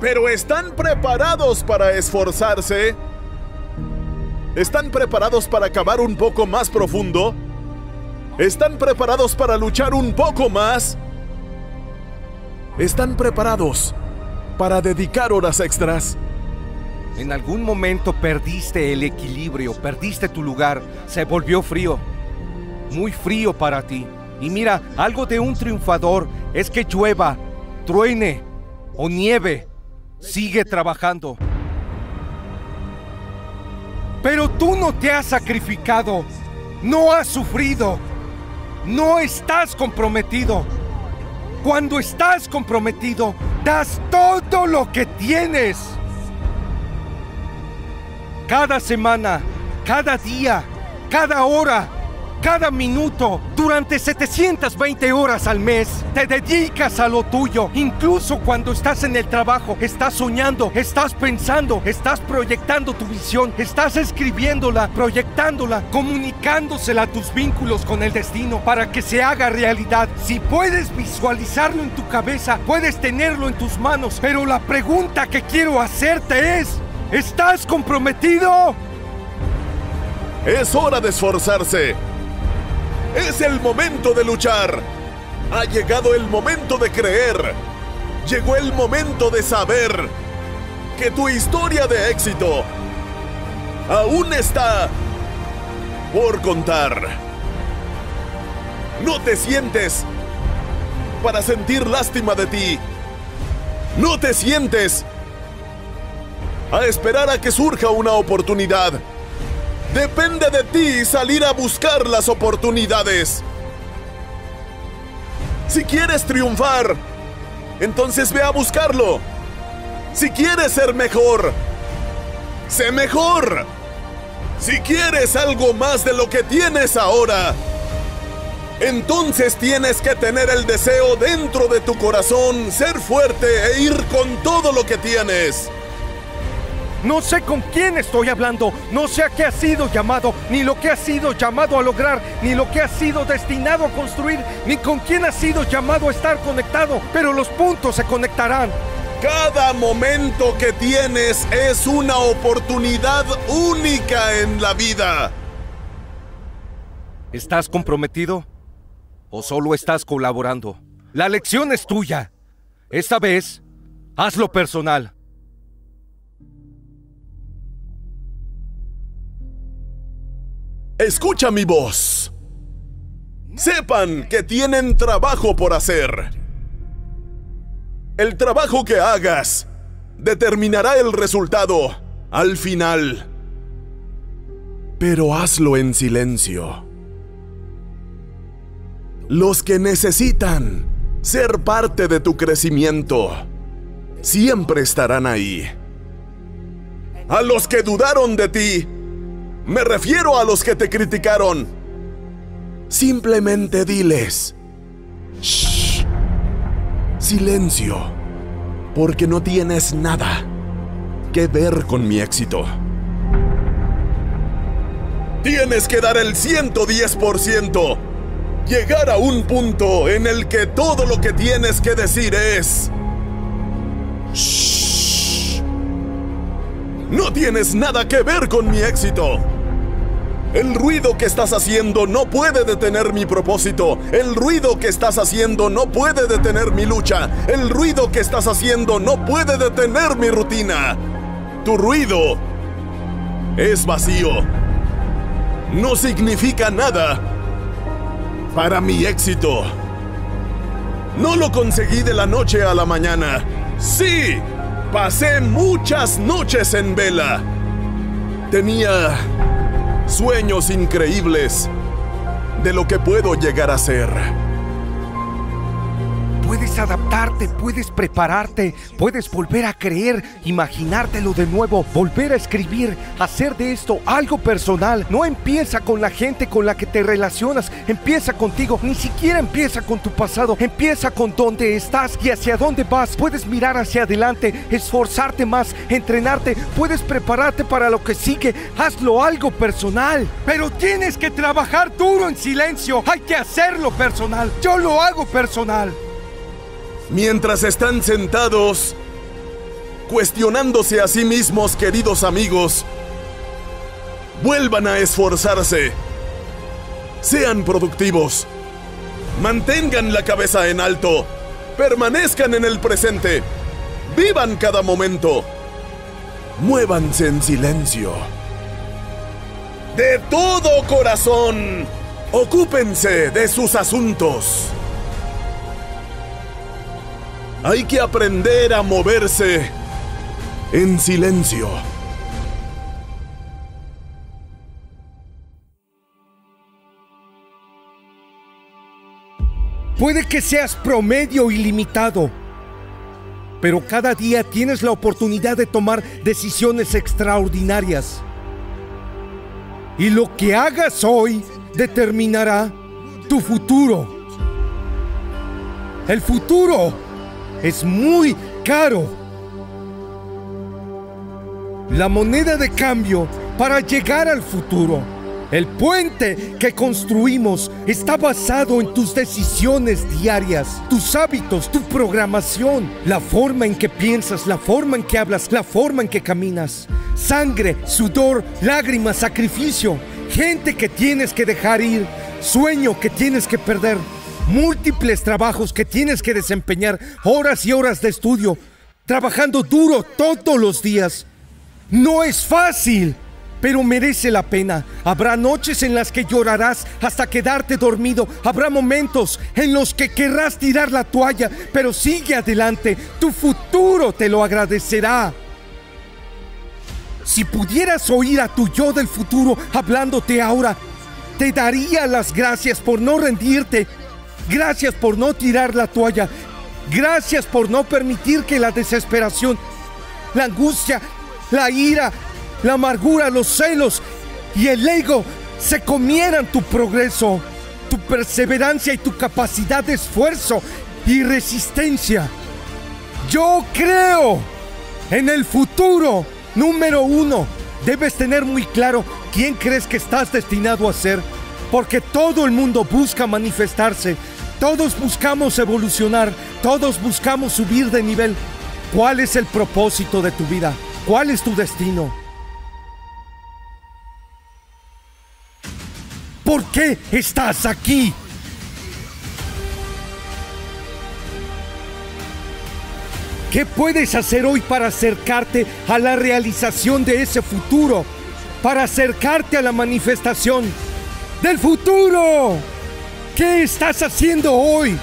Pero ¿están preparados para esforzarse? ¿Están preparados para acabar un poco más profundo? ¿Están preparados para luchar un poco más? ¿Están preparados para dedicar horas extras? En algún momento perdiste el equilibrio, perdiste tu lugar, se volvió frío, muy frío para ti. Y mira, algo de un triunfador es que llueva, truene o nieve, sigue trabajando. Pero tú no te has sacrificado, no has sufrido, no estás comprometido. Cuando estás comprometido, das todo lo que tienes cada semana, cada día, cada hora, cada minuto, durante 720 horas al mes, te dedicas a lo tuyo. Incluso cuando estás en el trabajo, estás soñando, estás pensando, estás proyectando tu visión, estás escribiéndola, proyectándola, comunicándosela a tus vínculos con el destino para que se haga realidad. Si puedes visualizarlo en tu cabeza, puedes tenerlo en tus manos. Pero la pregunta que quiero hacerte es, ¿Estás comprometido? Es hora de esforzarse. Es el momento de luchar. Ha llegado el momento de creer. Llegó el momento de saber que tu historia de éxito aún está por contar. No te sientes para sentir lástima de ti. No te sientes a esperar a que surja una oportunidad. Depende de ti salir a buscar las oportunidades. Si quieres triunfar, entonces ve a buscarlo. Si quieres ser mejor, sé mejor. Si quieres algo más de lo que tienes ahora, entonces tienes que tener el deseo dentro de tu corazón, ser fuerte e ir con todo lo que tienes. No sé con quién estoy hablando, no sé a qué ha sido llamado, ni lo que ha sido llamado a lograr, ni lo que ha sido destinado a construir, ni con quién ha sido llamado a estar conectado, pero los puntos se conectarán. Cada momento que tienes es una oportunidad única en la vida. ¿Estás comprometido? ¿O solo estás colaborando? La lección es tuya. Esta vez, hazlo personal. Escucha mi voz. Sepan que tienen trabajo por hacer. El trabajo que hagas determinará el resultado al final. Pero hazlo en silencio. Los que necesitan ser parte de tu crecimiento siempre estarán ahí. A los que dudaron de ti, me refiero a los que te criticaron. Simplemente diles. Shh. Silencio. Porque no tienes nada que ver con mi éxito. Tienes que dar el 110%. Llegar a un punto en el que todo lo que tienes que decir es... Shh. No tienes nada que ver con mi éxito. El ruido que estás haciendo no puede detener mi propósito. El ruido que estás haciendo no puede detener mi lucha. El ruido que estás haciendo no puede detener mi rutina. Tu ruido es vacío. No significa nada para mi éxito. No lo conseguí de la noche a la mañana. Sí, pasé muchas noches en vela. Tenía sueños increíbles de lo que puedo llegar a ser. Puedes adaptarte, puedes prepararte, puedes volver a creer, imaginártelo de nuevo, volver a escribir, hacer de esto algo personal. No empieza con la gente con la que te relacionas, empieza contigo, ni siquiera empieza con tu pasado, empieza con dónde estás y hacia dónde vas. Puedes mirar hacia adelante, esforzarte más, entrenarte, puedes prepararte para lo que sigue, hazlo algo personal. Pero tienes que trabajar duro en silencio, hay que hacerlo personal. Yo lo hago personal mientras están sentados, cuestionándose a sí mismos, queridos amigos, vuelvan a esforzarse, sean productivos, mantengan la cabeza en alto, permanezcan en el presente, vivan cada momento, muévanse en silencio. De todo corazón, ocúpense de sus asuntos. Hay que aprender a moverse en silencio. Puede que seas promedio ilimitado, pero cada día tienes la oportunidad de tomar decisiones extraordinarias. Y lo que hagas hoy determinará tu futuro. El futuro es muy caro. La moneda de cambio para llegar al futuro. El puente que construimos está basado en tus decisiones diarias, tus hábitos, tu programación, la forma en que piensas, la forma en que hablas, la forma en que caminas. Sangre, sudor, lágrimas, sacrificio, gente que tienes que dejar ir, sueño que tienes que perder, múltiples trabajos que tienes que desempeñar, horas y horas de estudio, trabajando duro todos los días. No es fácil, pero merece la pena. Habrá noches en las que llorarás hasta quedarte dormido. Habrá momentos en los que querrás tirar la toalla, pero sigue adelante. Tu futuro te lo agradecerá. Si pudieras oír a tu yo del futuro hablándote ahora, te daría las gracias por no rendirte Gracias por no tirar la toalla. Gracias por no permitir que la desesperación, la angustia, la ira, la amargura, los celos y el ego se comieran tu progreso, tu perseverancia y tu capacidad de esfuerzo y resistencia. Yo creo en el futuro. Número uno, debes tener muy claro quién crees que estás destinado a ser, porque todo el mundo busca manifestarse, todos buscamos evolucionar, todos buscamos subir de nivel. ¿Cuál es el propósito de tu vida? ¿Cuál es tu destino? ¿Por qué estás aquí? ¿Qué puedes hacer hoy para acercarte a la realización de ese futuro? Para acercarte a la manifestación del futuro. ¿Qué estás haciendo hoy?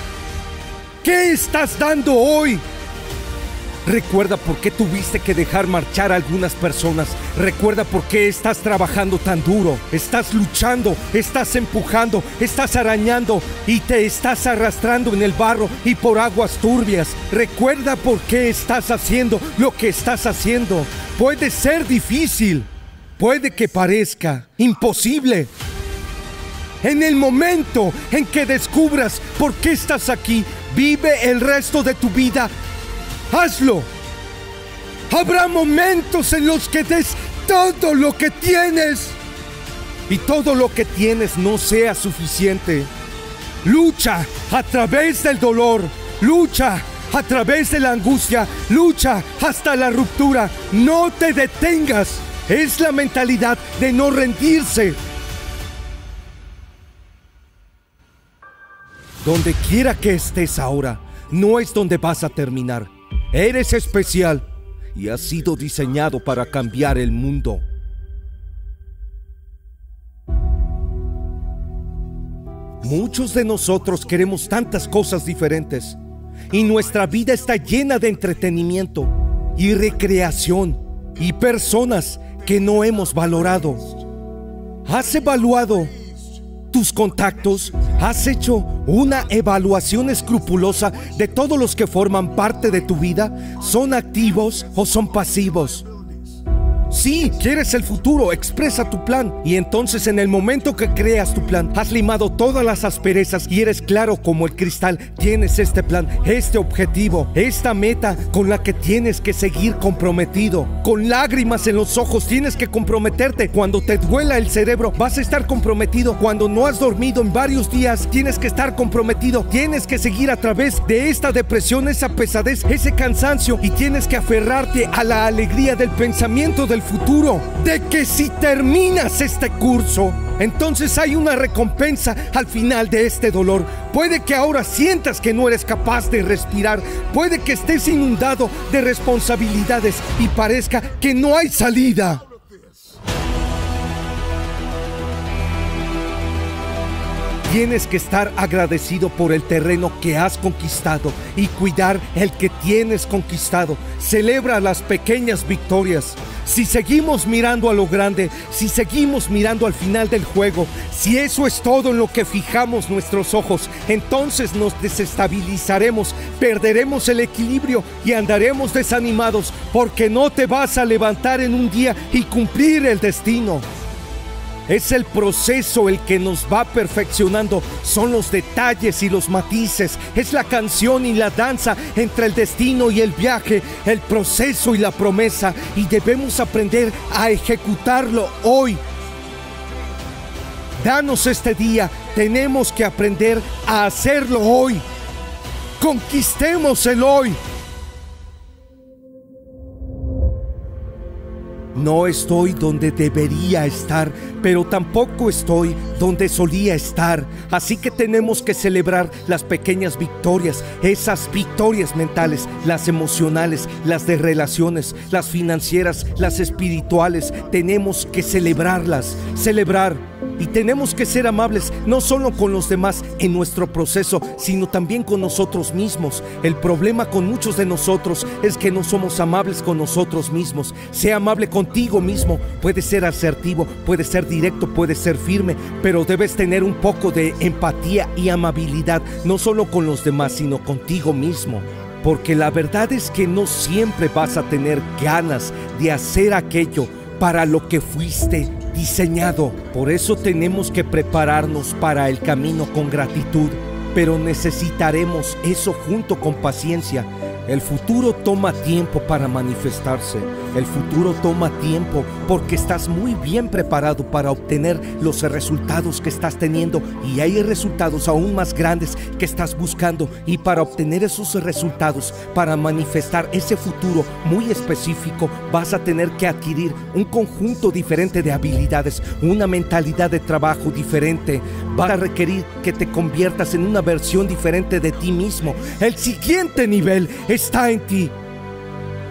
¿Qué estás dando hoy? Recuerda por qué tuviste que dejar marchar a algunas personas. Recuerda por qué estás trabajando tan duro. Estás luchando, estás empujando, estás arañando y te estás arrastrando en el barro y por aguas turbias. Recuerda por qué estás haciendo lo que estás haciendo. Puede ser difícil. Puede que parezca imposible. En el momento en que descubras por qué estás aquí, vive el resto de tu vida hazlo. Habrá momentos en los que des todo lo que tienes y todo lo que tienes no sea suficiente. Lucha a través del dolor, lucha a través de la angustia, lucha hasta la ruptura. No te detengas. Es la mentalidad de no rendirse. Donde quiera que estés ahora, no es donde vas a terminar. Eres especial y has sido diseñado para cambiar el mundo. Muchos de nosotros queremos tantas cosas diferentes y nuestra vida está llena de entretenimiento y recreación y personas que no hemos valorado. ¿Has evaluado tus contactos? ¿Has hecho una evaluación escrupulosa de todos los que forman parte de tu vida? ¿Son activos o son pasivos? Sí, quieres el futuro, expresa tu plan. Y entonces en el momento que creas tu plan, has limado todas las asperezas y eres claro como el cristal. Tienes este plan, este objetivo, esta meta con la que tienes que seguir comprometido. Con lágrimas en los ojos tienes que comprometerte. Cuando te duela el cerebro, vas a estar comprometido. Cuando no has dormido en varios días, tienes que estar comprometido. Tienes que seguir a través de esta depresión, esa pesadez, ese cansancio y tienes que aferrarte a la alegría del pensamiento del futuro, de que si terminas este curso, entonces hay una recompensa al final de este dolor. Puede que ahora sientas que no eres capaz de respirar, puede que estés inundado de responsabilidades y parezca que no hay salida. Tienes que estar agradecido por el terreno que has conquistado y cuidar el que tienes conquistado. Celebra las pequeñas victorias. Si seguimos mirando a lo grande, si seguimos mirando al final del juego, si eso es todo en lo que fijamos nuestros ojos, entonces nos desestabilizaremos, perderemos el equilibrio y andaremos desanimados porque no te vas a levantar en un día y cumplir el destino. Es el proceso el que nos va perfeccionando, son los detalles y los matices, es la canción y la danza entre el destino y el viaje, el proceso y la promesa, y debemos aprender a ejecutarlo hoy. Danos este día, tenemos que aprender a hacerlo hoy. Conquistemos el hoy. No estoy donde debería estar, pero tampoco estoy donde solía estar. Así que tenemos que celebrar las pequeñas victorias, esas victorias mentales, las emocionales, las de relaciones, las financieras, las espirituales. Tenemos que celebrarlas, celebrar y tenemos que ser amables no solo con los demás en nuestro proceso, sino también con nosotros mismos. El problema con muchos de nosotros es que no somos amables con nosotros mismos. Sea amable contigo mismo. Puede ser asertivo, puede ser directo, puede ser firme, pero debes tener un poco de empatía y amabilidad, no solo con los demás, sino contigo mismo. Porque la verdad es que no siempre vas a tener ganas de hacer aquello para lo que fuiste diseñado. Por eso tenemos que prepararnos para el camino con gratitud, pero necesitaremos eso junto con paciencia el futuro toma tiempo para manifestarse. El futuro toma tiempo porque estás muy bien preparado para obtener los resultados que estás teniendo y hay resultados aún más grandes que estás buscando y para obtener esos resultados, para manifestar ese futuro muy específico, vas a tener que adquirir un conjunto diferente de habilidades, una mentalidad de trabajo diferente. Va a requerir que te conviertas en una versión diferente de ti mismo. El siguiente nivel está en ti.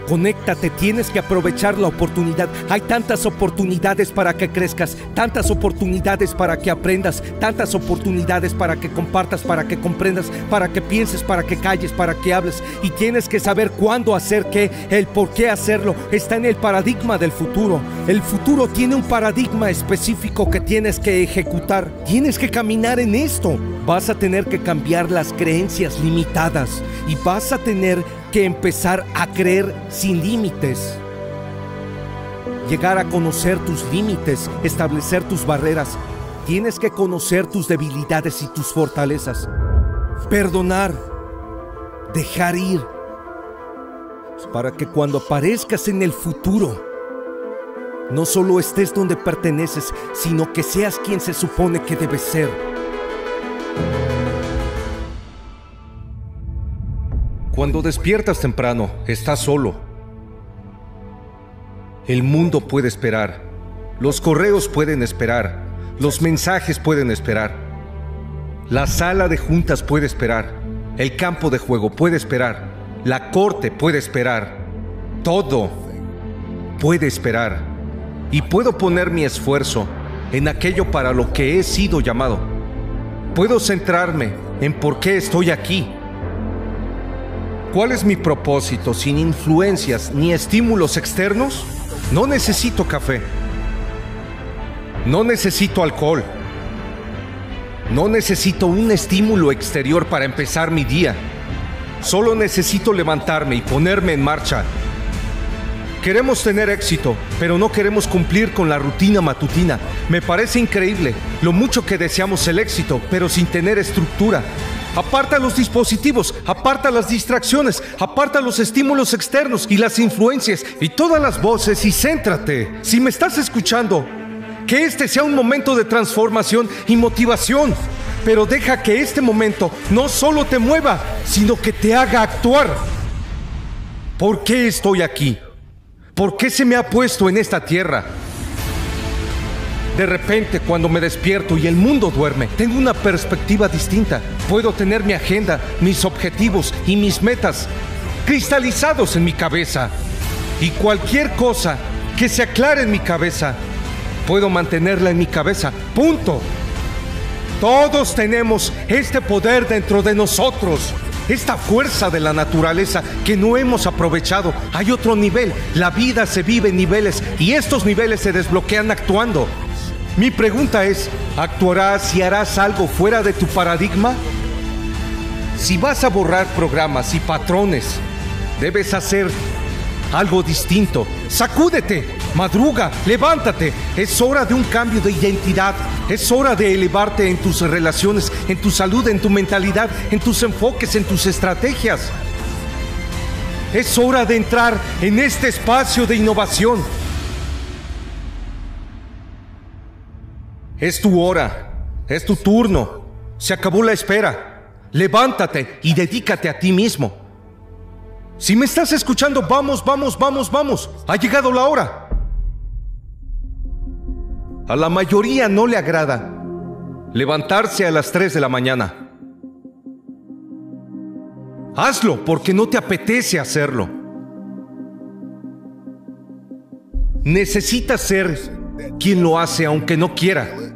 Conéctate, tienes que aprovechar la oportunidad. Hay tantas oportunidades para que crezcas, tantas oportunidades para que aprendas, tantas oportunidades para que compartas, para que comprendas, para que pienses, para que calles, para que hables. Y tienes que saber cuándo hacer qué, el por qué hacerlo. Está en el paradigma del futuro. El futuro tiene un paradigma específico que tienes que ejecutar. Tienes que caminar en esto. Vas a tener que cambiar las creencias limitadas y vas a tener que empezar a creer sin límites. Llegar a conocer tus límites, establecer tus barreras. Tienes que conocer tus debilidades y tus fortalezas. Perdonar, dejar ir, para que cuando aparezcas en el futuro, no solo estés donde perteneces, sino que seas quien se supone que debes ser. Cuando despiertas temprano, estás solo. El mundo puede esperar. Los correos pueden esperar. Los mensajes pueden esperar. La sala de juntas puede esperar. El campo de juego puede esperar. La corte puede esperar. Todo puede esperar. Y puedo poner mi esfuerzo en aquello para lo que he sido llamado. Puedo centrarme en por qué estoy aquí ¿Cuál es mi propósito sin influencias ni estímulos externos? No necesito café. No necesito alcohol. No necesito un estímulo exterior para empezar mi día. Solo necesito levantarme y ponerme en marcha. Queremos tener éxito, pero no queremos cumplir con la rutina matutina. Me parece increíble lo mucho que deseamos el éxito, pero sin tener estructura, Aparta los dispositivos, aparta las distracciones, aparta los estímulos externos y las influencias y todas las voces y céntrate. Si me estás escuchando, que este sea un momento de transformación y motivación. Pero deja que este momento no solo te mueva, sino que te haga actuar. ¿Por qué estoy aquí? ¿Por qué se me ha puesto en esta tierra? De repente, cuando me despierto y el mundo duerme, tengo una perspectiva distinta. Puedo tener mi agenda, mis objetivos y mis metas cristalizados en mi cabeza. Y cualquier cosa que se aclare en mi cabeza, puedo mantenerla en mi cabeza. Punto. Todos tenemos este poder dentro de nosotros esta fuerza de la naturaleza que no hemos aprovechado. Hay otro nivel, la vida se vive en niveles y estos niveles se desbloquean actuando. Mi pregunta es, ¿actuarás y harás algo fuera de tu paradigma? Si vas a borrar programas y patrones, debes hacer algo distinto. Sacúdete, madruga, levántate. Es hora de un cambio de identidad. Es hora de elevarte en tus relaciones, en tu salud, en tu mentalidad, en tus enfoques, en tus estrategias. Es hora de entrar en este espacio de innovación Es tu hora, es tu turno. Se acabó la espera. Levántate y dedícate a ti mismo. Si me estás escuchando, vamos, vamos, vamos, vamos. Ha llegado la hora. A la mayoría no le agrada levantarse a las 3 de la mañana. Hazlo porque no te apetece hacerlo. Necesitas ser quien lo hace aunque no quiera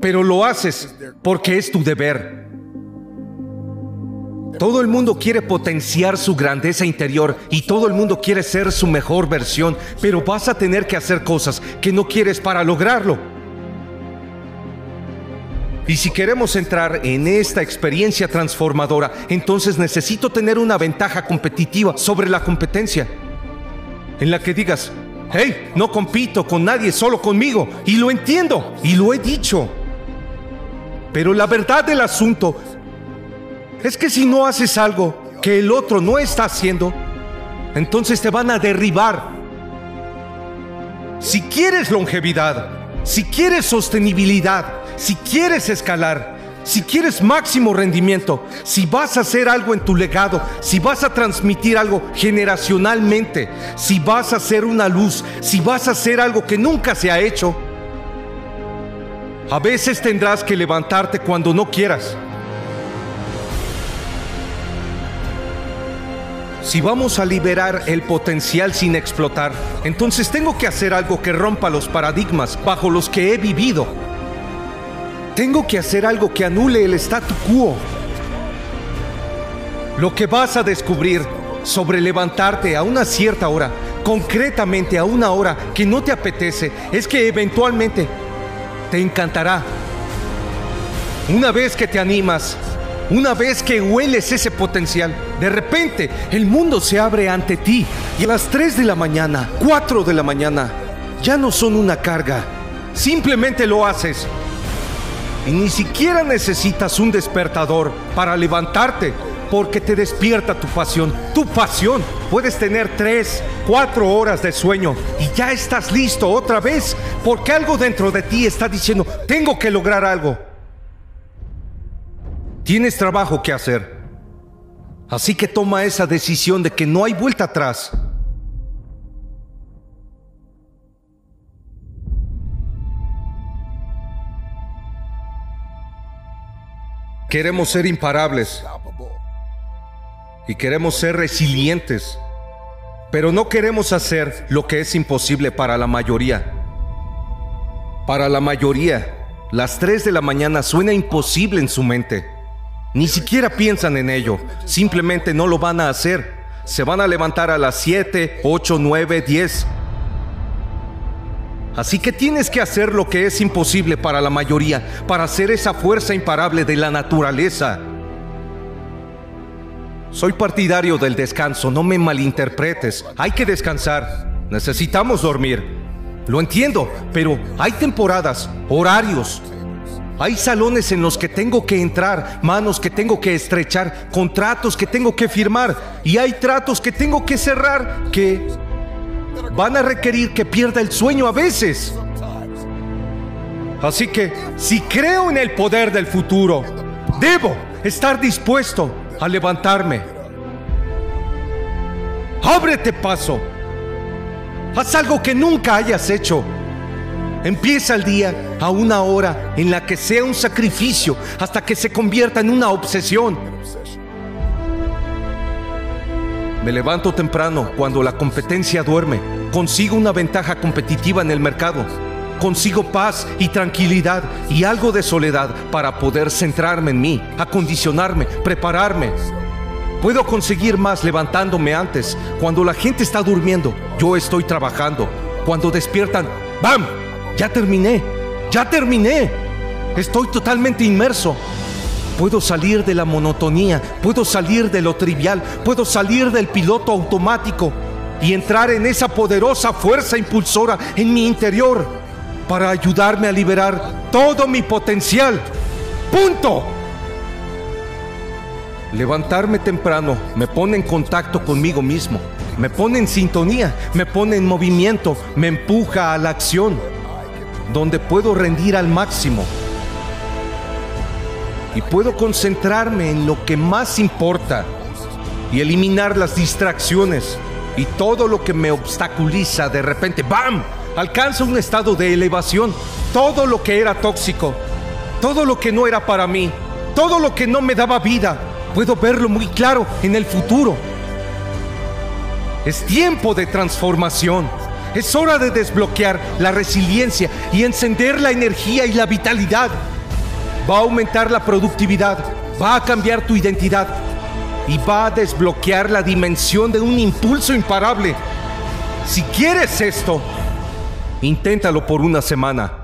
pero lo haces porque es tu deber. Todo el mundo quiere potenciar su grandeza interior y todo el mundo quiere ser su mejor versión, pero vas a tener que hacer cosas que no quieres para lograrlo. Y si queremos entrar en esta experiencia transformadora, entonces necesito tener una ventaja competitiva sobre la competencia, en la que digas, Hey, no compito con nadie, solo conmigo. Y lo entiendo, y lo he dicho. Pero la verdad del asunto es que si no haces algo que el otro no está haciendo, entonces te van a derribar. Si quieres longevidad, si quieres sostenibilidad, si quieres escalar, si quieres máximo rendimiento, si vas a hacer algo en tu legado, si vas a transmitir algo generacionalmente, si vas a hacer una luz, si vas a hacer algo que nunca se ha hecho, a veces tendrás que levantarte cuando no quieras. Si vamos a liberar el potencial sin explotar, entonces tengo que hacer algo que rompa los paradigmas bajo los que he vivido. Tengo que hacer algo que anule el statu quo. Lo que vas a descubrir sobre levantarte a una cierta hora, concretamente a una hora que no te apetece, es que eventualmente te encantará. Una vez que te animas, una vez que hueles ese potencial, de repente el mundo se abre ante ti y a las 3 de la mañana, 4 de la mañana, ya no son una carga. Simplemente lo haces. Y ni siquiera necesitas un despertador para levantarte porque te despierta tu pasión. Tu pasión. Puedes tener 3, 4 horas de sueño y ya estás listo otra vez porque algo dentro de ti está diciendo, tengo que lograr algo. Tienes trabajo que hacer. Así que toma esa decisión de que no hay vuelta atrás. Queremos ser imparables y queremos ser resilientes, pero no queremos hacer lo que es imposible para la mayoría. Para la mayoría, las 3 de la mañana suena imposible en su mente. Ni siquiera piensan en ello, simplemente no lo van a hacer. Se van a levantar a las 7, 8, 9, 10. Así que tienes que hacer lo que es imposible para la mayoría, para ser esa fuerza imparable de la naturaleza. Soy partidario del descanso, no me malinterpretes. Hay que descansar. Necesitamos dormir. Lo entiendo, pero hay temporadas, horarios, hay salones en los que tengo que entrar, manos que tengo que estrechar, contratos que tengo que firmar y hay tratos que tengo que cerrar que van a requerir que pierda el sueño a veces. Así que si creo en el poder del futuro, debo estar dispuesto a levantarme. Ábrete paso. Haz algo que nunca hayas hecho. Empieza el día a una hora en la que sea un sacrificio hasta que se convierta en una obsesión. Me levanto temprano cuando la competencia duerme. Consigo una ventaja competitiva en el mercado. Consigo paz y tranquilidad y algo de soledad para poder centrarme en mí, acondicionarme, prepararme. Puedo conseguir más levantándome antes. Cuando la gente está durmiendo, yo estoy trabajando. Cuando despiertan, ¡bam! Ya terminé, ya terminé. Estoy totalmente inmerso. Puedo salir de la monotonía, puedo salir de lo trivial, puedo salir del piloto automático y entrar en esa poderosa fuerza impulsora en mi interior para ayudarme a liberar todo mi potencial. Punto. Levantarme temprano me pone en contacto conmigo mismo, me pone en sintonía, me pone en movimiento, me empuja a la acción donde puedo rendir al máximo y puedo concentrarme en lo que más importa y eliminar las distracciones y todo lo que me obstaculiza de repente, ¡bam! Alcanza un estado de elevación. Todo lo que era tóxico, todo lo que no era para mí, todo lo que no me daba vida, puedo verlo muy claro en el futuro. Es tiempo de transformación. Es hora de desbloquear la resiliencia y encender la energía y la vitalidad. Va a aumentar la productividad, va a cambiar tu identidad y va a desbloquear la dimensión de un impulso imparable. Si quieres esto, inténtalo por una semana.